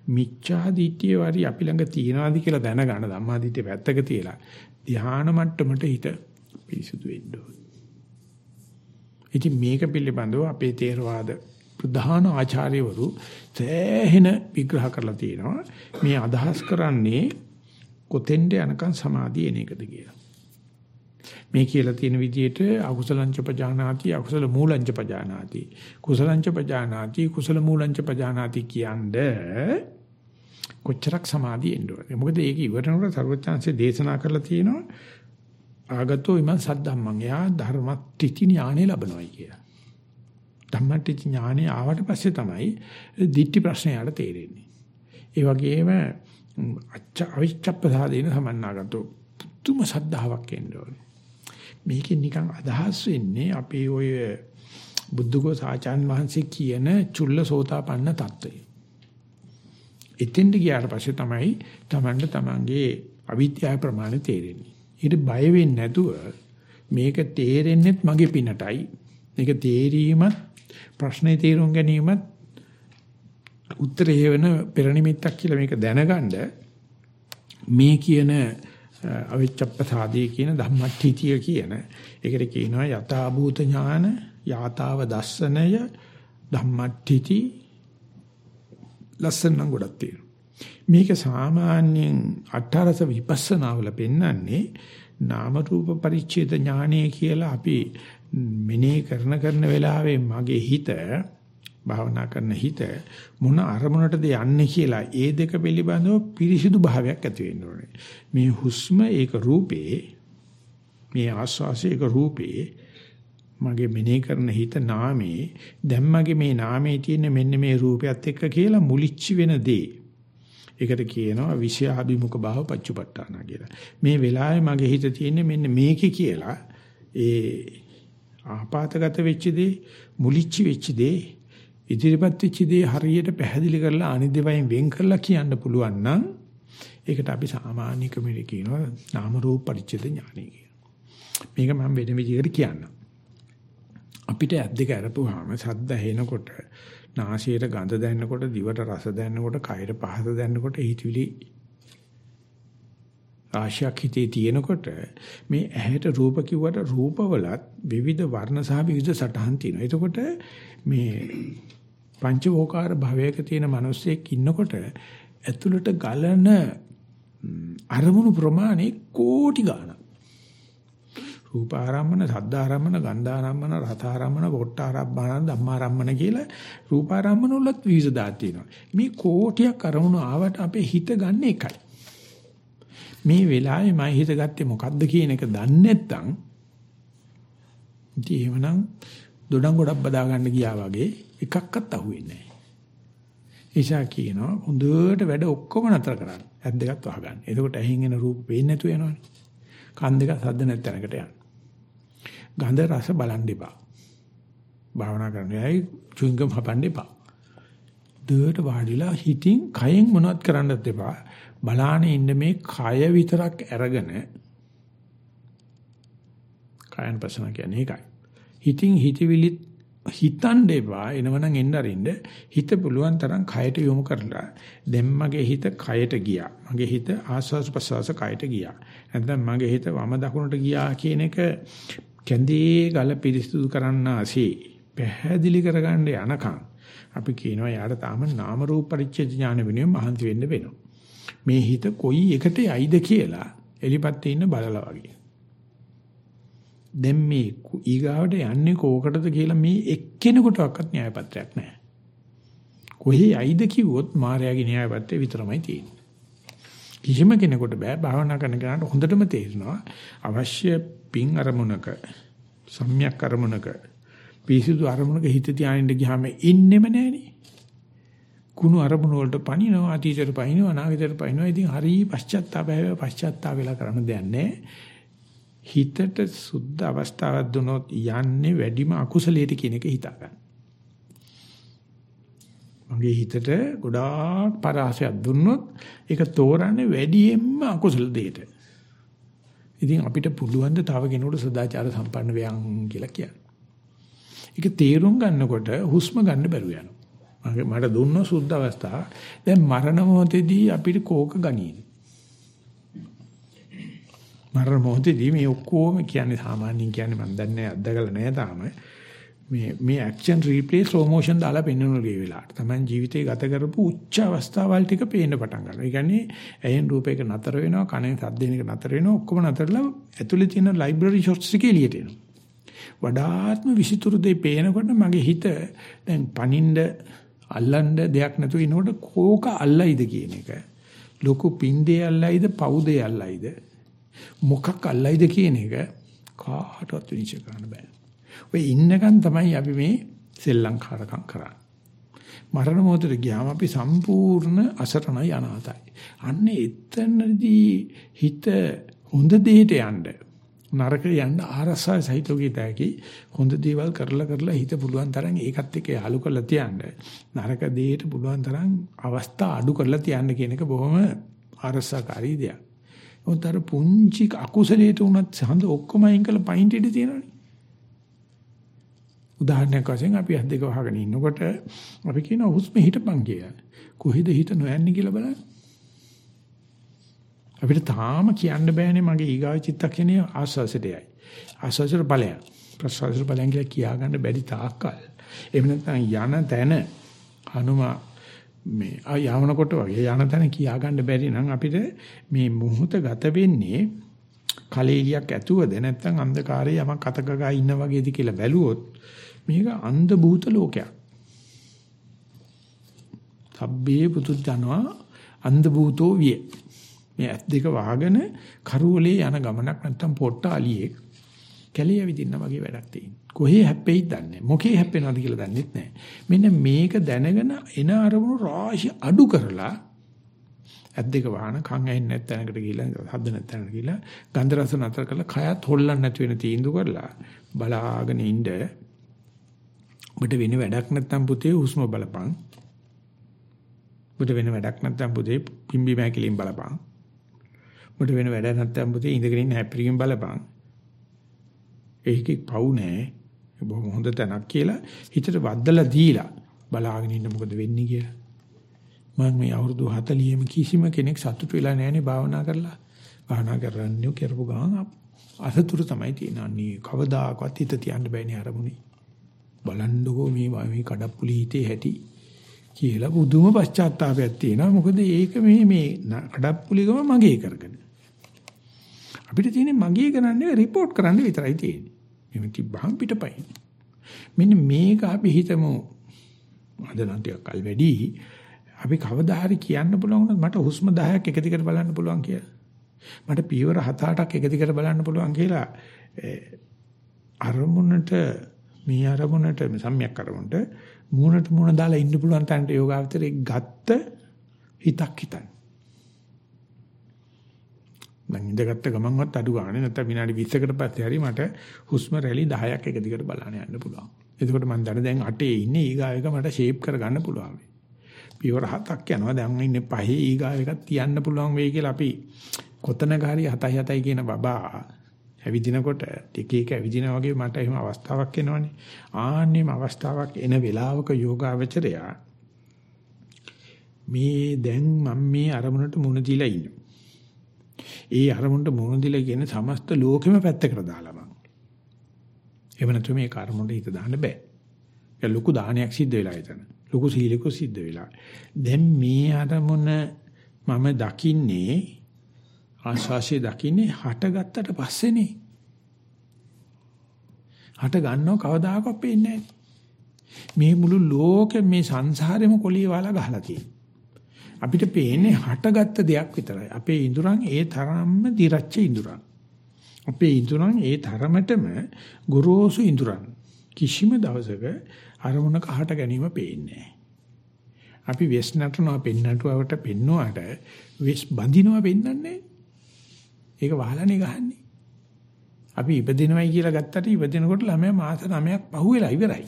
මිච්ඡා දිට්ඨිය වරි අපි ළඟ තියනවාද කියලා දැනගන්න ධම්මා දිට්ඨිය පැත්තක තියලා ධ්‍යාන මට්ටමට හිත පිරිසුදු වෙන්න ඕනේ. ඉතින් මේක පිළිබඳව අපේ තේරවාද ප්‍රධාන ආචාර්යවරු තෑහෙන විග්‍රහ කරලා තියෙනවා. මේ අදහස් කරන්නේ කොතෙන්ද යනකම් සමාධිය එන එකද කියලා. මේ කියලා තියෙන විදිහට අකුසලංච පජානාති අකුසල මූලංච පජානාති කුසලංච පජානාති කුසල මූලංච පජානාති කියන්නේ කොච්චරක් සමාධිය එන්න ඕනේ. මොකද ඒක ඉවරනකොට සර්වඥාන්සේ දේශනා කරලා තියෙනවා ආගතෝ ඉමං සද්දම්මං එයා ධර්මත්‍ත්‍ති ඥානෙ ලබනවායි කියලා. ධම්මත්‍ත්‍ති ඥානෙ ආවට පස්සේ තමයි දිට්ටි ප්‍රශ්නයට තේරෙන්නේ. ඒ වගේම අච්ච අවිච්ඡප්පසාදීන සමන්නාගතෝ පුදුම සද්ධාාවක් එන්න ඕනේ. මේකෙන් නිකන් අදහස් වෙන්නේ අපේ ඔය බුද්ධකෝ සාචාන් වහන්සේ කියන චුල්ල සෝතාපන්න தত্ত্বය. එතෙන්ට ගියාට පස්සේ තමයි තමන්ට තමන්ගේ අවිද්‍යාව ප්‍රමාණය තේරෙන්නේ. ඊට බය වෙන්නේ නැතුව මේක තේරෙන්නෙත් මගේ පිනටයි. මේක තේරීමත් ප්‍රශ්නේ තේරුම් ගැනීමත් උත්තරේ වෙන පෙර නිමිත්තක් කියලා මේක දැනගන්න මේ කියන අවිච්ඡප්පසාදී කියන ධම්මට්ඨිතිය කියන ඒකට කියනවා යථා භූත ඥාන යථාව දස්සනය ධම්මට්ඨිති ලස්සන ගොඩක් තියෙනවා මේක සාමාන්‍යයෙන් අට්ඨරස විපස්සනා වල පෙන්වන්නේ නාම රූප පරිච්ඡේද ඥානය කියලා අපි මෙනේ කරන කරන වෙලාවේ මගේ හිත භාවනා කරන හිත මොන අරමුණටද යන්නේ කියලා ඒ දෙක පිළිබඳව පිරිසිදු භාවයක් ඇති වෙන්න ඕනේ. මේ හුස්ම ඒක රූපේ මේ ආස්වාසය ඒක රූපේ මගේ මෙනේ කරන හිත නාමේ දැන් මගේ මේ නාමේ තියෙන මෙන්න මේ රූපයත් එක්ක කියලා මුලිච්ච වෙන දේ. ඒකට කියනවා විෂයාභිමුඛ භාව පච්චුපට්ඨාන කියලා. මේ වෙලාවේ මගේ හිත තියෙන්නේ මෙන්න මේකේ කියලා ඒ ආපాతගත වෙච්ච දේ මුලිච්ච වෙච්ච දේ ඉදිරිපත් වෙච්ච දේ හරියට පැහැදිලි කරලා අනිදෙවයින් වෙන් කරලා කියන්න පුළුවන් නම් ඒකට අපි සාමාන්‍ය ක්‍රමෙට කියනවා නාම රූප පරිච්ඡේද ඥානය කියලා. මේක මම වෙන විදිහකට කියන්නම්. අපිට ඇස් දෙක අරපුවාම සද්ද ඇහෙනකොට නාසයට ගඳ දැනෙනකොට දිවට රස දැනෙනකොට කයට පහස දැනෙනකොට හිතවිලි රාශියක් හිතේ තියෙනකොට මේ ඇහැට රූප කිව්වට රූපවලත් විවිධ වර්ණ සහ විවිධ සටහන් තියෙනවා. එතකොට මේ පංචවෝකාර භවයක තියෙන මිනිස්සෙක් ඉන්නකොට ඇතුළට ගලන අරමුණු ප්‍රමාණය කෝටි ගාණක්. රූප ආරම්මන, සද්ද ආරම්මන, ගන්ධ ආරම්මන, රස ආරම්මන, පොට්ට ආරම්මන, ධම්ම ආරම්මන කියලා රූප ආරම්මන වලත් විවිධ දාත් තියෙනවා. මේ කෝටියක් අරමුණු ආවට අපේ හිත ගන්න එකයි. මේ වෙලාවේ මම හිත ගත්තේ මොකද්ද කියන එක දන්නේ නැත්නම් ඉතින් එහෙමනම් දොඩම් ගොඩක් බදා ගන්න ගියා වගේ එකක්වත් අහුවෙන්නේ නැහැ. ඒසා කියනවා හොඳට වැඩ ඔක්කොම නතර කරන්න. ඇස් දෙකත් වහගන්න. එතකොට ඇහින් එන රූප පේන්නේ නැතු වෙනවනේ. කන් දෙක සද්ද නැත් තැනකට යන්න. ගන්ධ රස බලන් දෙපා. භාවනා කරන්නේ ඇයි චුංගම් හපන්න එපා. දෙයට වාඩිලා හිතින් කයෙන් මොනවත් කරන්නත් එපා. බලාන ඉන්න මේ කය විතරක් අරගෙන කයන් පසන කියන්නේ ඒකයි. හිතින් හිතවිලිත් හිතන්න එපා එනවනම් එන්න අරින්න හිත පුළුවන් තරම් කයට යොමු කරලා දැන් මගේ හිත කයට ගියා මගේ හිත ආස්වාස් ප්‍රසවාස කයට ගියා නැත්නම් මගේ හිත වම දකුණට ගියා කියන එක කැඳේ ගල පිරිසිදු කරන්න ASCII පැහැදිලි කරගන්න යනකම් අපි කියනවා යාට තාම නාම රූප පරිච්ඡේද ඥාන වෙනුවෙන් මහන්සි වෙන්න වෙනවා. මේ හිත කොයි එකට යයිද කියලා එලිපත්තේ ඉන්න බලලා වගේ. දැන් මේ ඊගාවට යන්නේ කෝකටද කියලා මේ එක්කෙනෙකුටවත් න්‍යාය පත්‍රයක් නැහැ. කොහේ යයිද කිව්වොත් මායාවේ න්‍යාය පත්‍රය විතරමයි තියෙන්නේ. කිසිම කෙනෙකුට බෑ භාවනා කරන කෙනාට හොඳටම තේරෙනවා අවශ්‍ය පින් අරමුණක සම්‍යක් අරමුණක පිසිදු අරමුණක හිත තියාගෙන ගියාම ඉන්නෙම නෑනේ. කුණු අරමුණ වලට පනිනවා අතීතයට පනිනවා අනාගතයට පනිනවා. ඉතින් හරි පශ්චාත්තාපය පශ්චාත්තාප වෙලා කරන්න දෙයක් නෑ. හිතට සුද්ධ අවස්ථාවක් දුනොත් යන්නේ වැඩිම අකුසලයට කියන එක හිතා ගන්න. මගේ හිතට ගොඩාක් පරාසයක් දුන්නොත් ඒක තෝරන්නේ වැඩියෙන්ම අකුසල දෙයට. ඉතින් අපිට පුළුවන් ද තව කෙනෙකුට සදාචාර සම්පන්න වෙයන් කියලා කියන්නේ. ඒක තේරුම් ගන්නකොට හුස්ම ගන්න බැරුව යනවා. මට දුන්න සුද්ධ අවස්ථාව. දැන් මරණ මොහොතේදී අපිට කෝක ගනීද? මරණ මොහොතේදී මේ ඔක්කොම කියන්නේ සාමාන්‍යයෙන් කියන්නේ මම දන්නේ අත්දකලා නැහැ තාම. මේ මේ ඇක්ෂන් රීප්ලේ ස්ලෝ මොෂන් දාලා පෙන්වන ලේ වෙලාවට තමයි ජීවිතේ ගත කරපු උච්ච අවස්ථාවල් ටික පේන්න පටන් ගන්නවා. ඒ කියන්නේ ඇහෙන් රූපයක නතර වෙනවා, කනෙන් සද්දෙන එක නතර වෙනවා, ඔක්කොම නතරලා ඇතුලේ තියෙන ලයිබ්‍රරි ෂොට්ස් එක එළියට එනවා. වඩාත්ම විසිතුරු දෙය පේනකොට මගේ හිත දැන් පනින්න අල්ලන්න දෙයක් නැතුව ඉනකොට කෝක අල්ලයිද කියන එක. ලොකු පින්දේ අල්ලයිද, පවුදේ අල්ලයිද, මොකක් අල්ලයිද කියන එක කාටවත් විනිශ්චය කරන්න බෑ. ඔය ඉන්නකන් තමයි අපි මේ සෙල්ලංකාරකම් කරන්නේ. මරණ මොහොතට ගියාම අපි සම්පූර්ණ අසරණයි අනාතයි. අන්න එතනදී හිත හොඳ දෙයට යන්න නරක යන්න ආරසයි සහිතෝගේ තැකි හොඳ දේවල් කරලා කරලා හිත පුළුවන් තරම් ඒකත් එක්ක යාලු කරලා තියන්න. නරක දෙයට පුළුවන් තරම් අවස්ථා අඩු කරලා තියන්න කියන එක බොහොම ආරසකාරී දෙයක්. උන්තර පුංචි අකුසලයට උනත් හඳ ඔක්කොම අයින් කරලා පයින්ට් ඉඳී තියෙනවනේ. උදාහරණයක් වශයෙන් අපි අත් දෙක වහගෙන ඉන්නකොට අපි කියන හුස්ම හිටපන් කියලා. කොහෙද හිත නොයන්නේ කියලා බලන්න. අපිට තාම කියන්න බෑනේ මගේ ඊගාව චිත්තක්ෂණයේ ආස්වාසයටයි. ආස්වාසයට ඵලයක්. ප්‍රසවාසයට ඵලයන් කියලා කියා ගන්න බැරි තාක්කල්. එහෙම නැත්නම් යන තැන හනුම මේ ආයවනකොට වගේ යන තැන කියා ගන්න බැරි නම් අපිට මේ මොහොත ගත වෙන්නේ කලෙලියක් ඇතුවද නැත්නම් අන්ධකාරයේ යමක් අතකගා ඉන්න වගේද කියලා බැලුවොත් මේක අන්ධ භූත ලෝකයක්. සබ්බේ පුතුජනවා අන්ධ භූතෝ විය. මේ ඇස් දෙක වහගෙන කරවලේ යන ගමනක් නැත්තම් පොට්ට අලියෙක් කැලිය විදින්න වගේ වැඩක් තියෙනවා. කොහේ හැප්පෙයිද දන්නේ මොකේ හැප්පෙනවද කියලා දන්නෙත් නැහැ. මෙන්න මේක දැනගෙන එන අරමුණු රාශි අඩු කරලා ඇස් දෙක වහන කන් ඇහෙන්නේ නැත්නම්කට ගිහිල්ලා හද්ද නැත්නම්කට ගිහිල්ලා ගන්ධ රස නතර කරලා කයත් හොල්ලන්න නැති වෙන තීන්දුව කරලා බලාගෙන ඉන්න ඔබට වෙන වැඩක් නැත්නම් පුතේ හුස්ම බලපං. ඔබට වෙන වැඩක් නැත්නම් පුතේ පිම්බි මෑකිලින් බලපං. ඔබට වෙන වැඩක් නැත්නම් පුතේ ඉඳගෙන ඉන්න හැප්පීම් බලපං. ඒකේ පව් නැහැ. බොහොම හොඳ තැනක් කියලා හිතට වද්දලා දීලා බලාගෙන ඉන්න මොකද වෙන්නේ කියලා. මම මේ අවුරුදු 40ෙම කිසිම කෙනෙක් සතුටු වෙලා නැහැනේ භාවනා කරලා. භාවනා කරන්නේ කරපු ගමන් අසතුරු තමයි තියෙනන්නේ. කවදාකවත් හිත තියන්න බෑනේ අරමුණේ. බලන්නකෝ මේ මේ කඩප්පුලි හිතේ ඇති කියලා බුදුම පශ්චාත්තාපයක් තියෙනවා. මොකද ඒක මේ මේ කඩප්පුලිකම මගේ කරගෙන. අපිට තියෙන්නේ මගේ කරන්නේ report කරන්න විතරයි තියෙන්නේ. මේ තිබ්බහම පිටපයින්. මෙන්න මේක අපි හිතමු අද නම් ටිකක් කල් වැඩි අපි කවදා හරි කියන්න පුළුවන් මට හුස්ම 10ක් එක දිගට බලන්න පුළුවන් කියලා. මට පියවර 7-8ක් එක දිගට බලන්න පුළුවන් කියලා අරමුණට මේ අරමුණට සම්‍යක් අරමුණට මූණට මූණ දාලා ඉන්න පුළුවන් තැනට යෝගාවචරේ ගත්ත හිතක් හිතන්න. මං ඉඳගත්ත ගමන්වත් අඩු ගානේ නැත්නම් විනාඩි 20කට පස්සේ හරි මට හුස්ම රැලි 10ක් එක දිගට බලන්න යන්න පුළුවන්. එතකොට මම දන්න දැන් 8 ඉන්නේ ඊගාව එක මට ෂේප් කරගන්න පුළුවන්. පියවර 7ක් යනවා දැන් ඉන්නේ 5 ඊගාව එකක් තියන්න පුළුවන් වෙයි කියලා අපි කොතනක හරි 7යි 7යි කියන බබා ඇවිදිනකොට ටික එක ඇවිදිනා වගේ මට එහෙම අවස්ථාවක් එනවනේ. ආන්නේම අවස්ථාවක් එන වෙලාවක යෝගාවචරයා මේ දැන් මම මේ අරමුණට මුණ දීලා ඉන්නේ. ඒ අරමුණට මුණ දීලා කියන සමස්ත ලෝකෙම පැත්තකට දාලා මං. එහෙම නැත්නම් මේ කර්මොන්ට හිත දාන්න බෑ. ඒ ලොකු දානයක් සිද්ධ වෙලා එතන. ලොකු සීලක සිද්ධ වෙලා. දැන් මේ අරමුණ මම දකින්නේ ආශාසිය දකින්නේ හටගත්තට පස්සේනේ. හට ගන්නව කවදාකවත් පේන්නේ මේ මුළු ලෝකෙ මේ සංසාරෙම කොළිය වල ගහලා තියෙනවා. අපිට පේන්නේ හටගත්ත දෙයක් විතරයි. අපේ ඉඳුරන් ඒ තරම්ම දිරච්ච ඉඳුරන්. අපේ ඉඳුරන් ඒ තරමටම ගොරෝසු ඉඳුරන්. කිසිම දවසක අරමුණක හට ගැනීම පේන්නේ අපි වෙස් නටනවා පෙන්නටුවට පෙන්නුවාට වෙස් බඳිනවා පෙන්වන්නේ ඒක වහලානේ ගහන්නේ. අපි ඉපදිනවයි කියලා ගත්තට ඉපදිනකොට ළමයා මාස 9ක් පහුවෙලා ඉවරයි.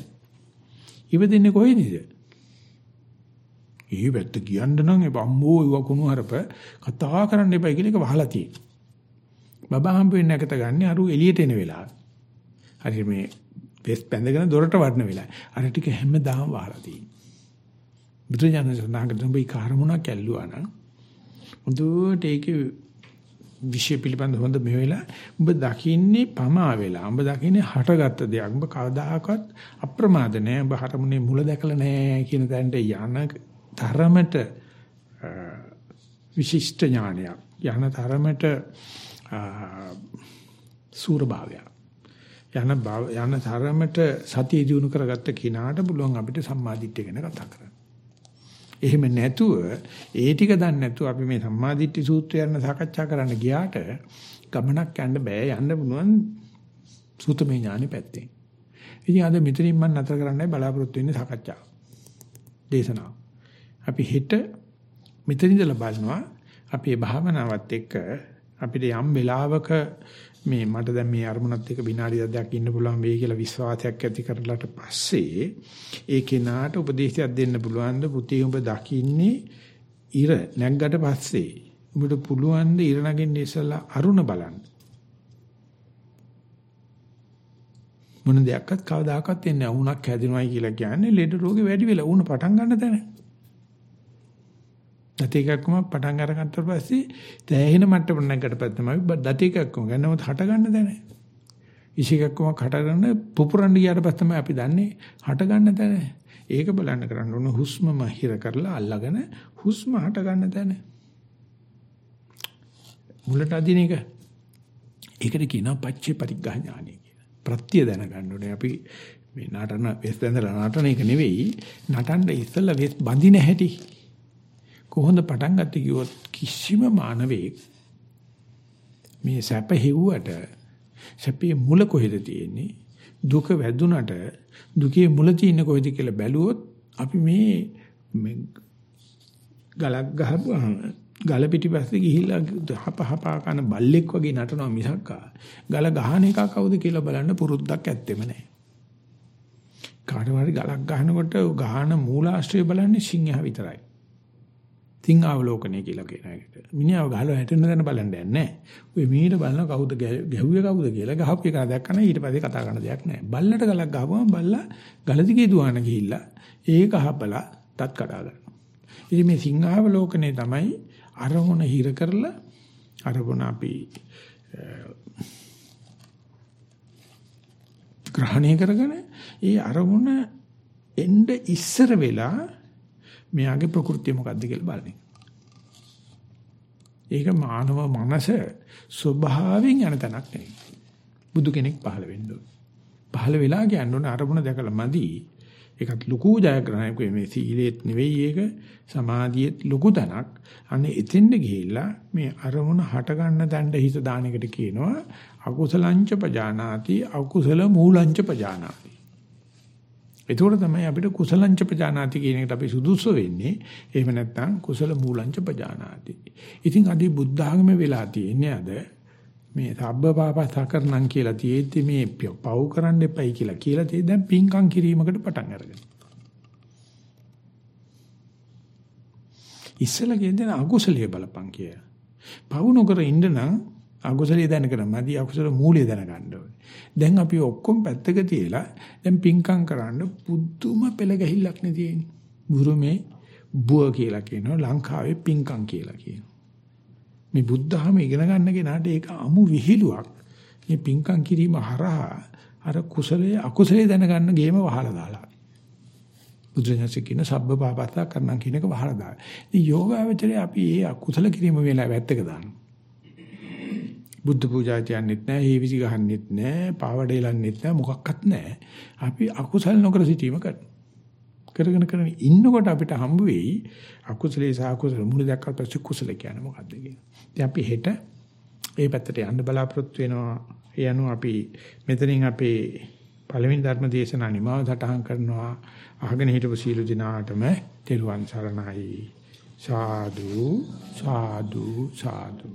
ඉපදින්නේ කොහෙද? ඊ වැත්ත කියන්න නම් ඒ බම්බෝ ඉව කුණු හරප කතා කරන්න එපා කියලා ඒක වහලා තියෙනවා. බබා හම්බ වෙන්න එකත ගන්න අරු එළියට එන වෙලාව. හරි මේ වෙස් බැඳගෙන දොරට වඩන වෙලාව. අර ටික හැමදාම වහලා තියෙනවා. බුදුජානක සඳහන් කරන බයි කාර්මුණක් ඇල්ලුවා නම් හොඳට ඒකේ විෂය පිළිබඳ හොඳ මෙහෙලා ඔබ දකින්නේ පමා වෙලා. ඔබ දකින්නේ හටගත්ත දෙයක්. ඔබ කවදාකවත් අප්‍රමාද නෑ. ඔබ හරමුනේ මුල දැකලා නෑ කියන තැනට යන තරමට විශිෂ්ට ඥානයක්. යන තරමට සූර භාවයක්. යන යන තරමට සතිය දිනු කරගත්ත කිනාට පුළුවන් අපිට සම්මාදිට්ඨිය ගැන කතා කරන්න. එහෙම නැතුව ඒ ටික දන්නේ නැතුව අපි මේ සම්මාදිට්ඨි සූත්‍රය යන සාකච්ඡා කරන්න ගියාට ගමනක් යන්න බෑ යන්න පුළුවන් සූතමේ ඥානෙ පැත්තෙන්. ඉතින් අද මෙතනින් මම නතර කරන්නයි බලාපොරොත්තු වෙන්නේ සාකච්ඡාව. දේශනාව. අපි හෙට මෙතන ඉඳලා බලනවා අපේ භාවනාවත් එක්ක අපිට යම් වෙලාවක මේ මට දැන් මේ අරමුණත් එක්ක විනාඩි 10ක් ඉන්න පුළුවන් වෙයි කියලා විශ්වාසයක් ඇති කරලාට පස්සේ ඒ කෙනාට උපදේශයක් දෙන්න පුළුවන්ද? පුතේ උඹ දකින්නේ ඉර නැග්ගට පස්සේ. උඹට පුළුවන් ද ඉර නගින්න ඉස්සලා අරුණ බලන්න? මොන දෙයක්වත් කවදාකවත් එන්නේ නැහැ. උණක් හැදෙනවයි කියලා කියන්නේ ලෙඩ රෝගේ වැඩි වෙලා. උණ පටන් ගන්න තැන. දත එකක්ම පටන් අරගත්ත පස්සේ තෑහෙන මට්ටමකට නැගකට පස්සේ තමයි දත එකක්ම ගන්නවත් හට ගන්න දැන. ඉසිකක්ම කට ගන්න පුපුරන්න ගියාට පස්සේ තමයි අපි දන්නේ හට ගන්න තැන. ඒක බලන්න කරන්න ඕන හුස්මම හිර කරලා අල්ලගෙන හුස්ම හට ගන්න තැන. මුලට අදින එක. ඒකට කියනවා පච්චේ පරිග්ගහ ඥානය කියලා. ප්‍රත්‍ය දැනගන්න ඕනේ අපි මේ නටන වෙස් දැඳලා නටන එක නෙවෙයි නටන්න ඉස්සෙල්ලා වෙස් බඳින හැටි කොහොමද පටන් ගත්තේ කිව්වොත් කිසිම මානවෙක් මේ සැප හෙව්වට සැපේ මුල කොහෙද තියෙන්නේ දුක වැදුනට දුකේ මුල තියෙන්නේ කොහෙද කියලා බැලුවොත් අපි මේ මේ ගලක් ගහපුවාම ගල පිටිපස්සේ ගිහිල්ලා හප හපා කන බල්ලෙක් වගේ නටනවා මිසක් ගල ගහන එක කවුද කියලා බලන්න පුරුද්දක් ඇත්තෙම නැහැ. කාටවත් ගලක් ගහනකොට ගහන මූලාශ්‍රය බලන්නේ සිංහා විතරයි. තින් අවලෝකනය කියලා කියන එකට. මිනිහව ගහලා හැටෙන්න දැන බලන්න යන්නේ නැහැ. ඔය මීට බලන කවුද ගැහුවේ කවුද කියලා ගහපු එක දැක්කම ඊට පස්සේ කතා කරන දෙයක් නැහැ. බල්ලට ගලක් ගහපුවම බල්ලා ගල දිගේ දුවන ගිහිල්ලා ඒක හපලා තත් කඩා ගන්නවා. ඉතින් මේ සිංහාවලෝකනේ තමයි අරමුණ හිර කරලා අරමුණ අපි ග්‍රහණය කරගෙන ඒ අරමුණ එන්න ඉස්සර වෙලා මෙයාගේ ප්‍රകൃතිය මොකද්ද කියලා බලන්නේ. ඒක මානව මනස ස්වභාවයෙන් යන තැනක් නෙවෙයි. බුදු කෙනෙක් පහළ වෙන්න ඕනේ. පහළ වෙලා කියන්න ඕනේ අරමුණ දැකලා මදි. ඒකත් ලুকু ජයග්‍රහණයක් මේ සීලෙත් නෙවෙයි ඒක සමාධියෙත් ලুকু තනක්. අනේ එතෙන්ද ගිහිල්ලා මේ අරමුණ හට ගන්න දණ්ඩ හිත දාන එකට කියනවා අකුසලංච පජානාති අකුසල මූලංච පජානාති. ඒතකොට තමයි අපිට කුසලංච පජානාති කියන එකට අපි සුදුසු වෙන්නේ. එහෙම නැත්නම් කුසල මූලංච පජානාති. ඉතින් අදී බුද්ධ ආගමේ වෙලා තියෙන්නේ අද මේ සබ්බ පාපසකරණම් කියලා තියෙද්දි මේ පව් කරන්න එපයි කියලා කියලා තියෙද්දි දැන් පින්කම් කිරීමකට පටන් අරගෙන. ඉස්සල කියන්නේ අකුසලයේ බලපං කිය. පව් නොකර ඉන්න නම් අකුසලයේ දැනගෙන මදි අකුසල මූලය දැනගන්න ඕනේ. දැන් අපි ඔක්කොම පැත්තක තියලා දැන් පින්කම් කරන්න පුදුම පෙළ ගැහිල්ලක් නේ තියෙන්නේ. බුරුමේ බුව කියලා කියනවා ලංකාවේ පින්කම් කියලා කියනවා. මේ බුද්ධහම ඉගෙන ගන්න කෙනාට ඒක අමු විහිළුවක්. මේ පින්කම් කිරීම හරහා අර කුසලයේ අකුසලයේ දැනගන්න ගේම වහලා දාලා. බුදුරජාණන් කියන සබ්බ පාපස්සා කරනම් කියන එක වහලා දාලා. ඉතින් යෝගාවචරයේ අපි ඒ අකුසල කිරීම වෙලා වැත්තක දානවා. බුද්ධ පූජා කියන්නෙත් නැහැ, හේවිසි ගහන්නෙත් නැහැ, පාවඩ එලන්නෙත් නැහැ, මොකක්වත් නැහැ. අපි අකුසල නොකර සිටීම කරනවා. කරගෙන කරගෙන ඉන්නකොට අපිට හම්බ වෙයි අකුසලේ සහ අකුසල මුල දැක්කට පස්සේ කුසල කියන්නේ මොකක්ද කියලා. ඉතින් අපි හෙට ඒ පැත්තට යන්න බලාපොරොත්තු වෙනවා. ඒ අනුව අපි මෙතනින් අපේ පළවෙනි ධර්ම දේශනා නිමාව සටහන් කරනවා. අහගෙන හිටපු සීල දිනාටම තෙරුවන් සරණයි. සාදු සාදු සාදු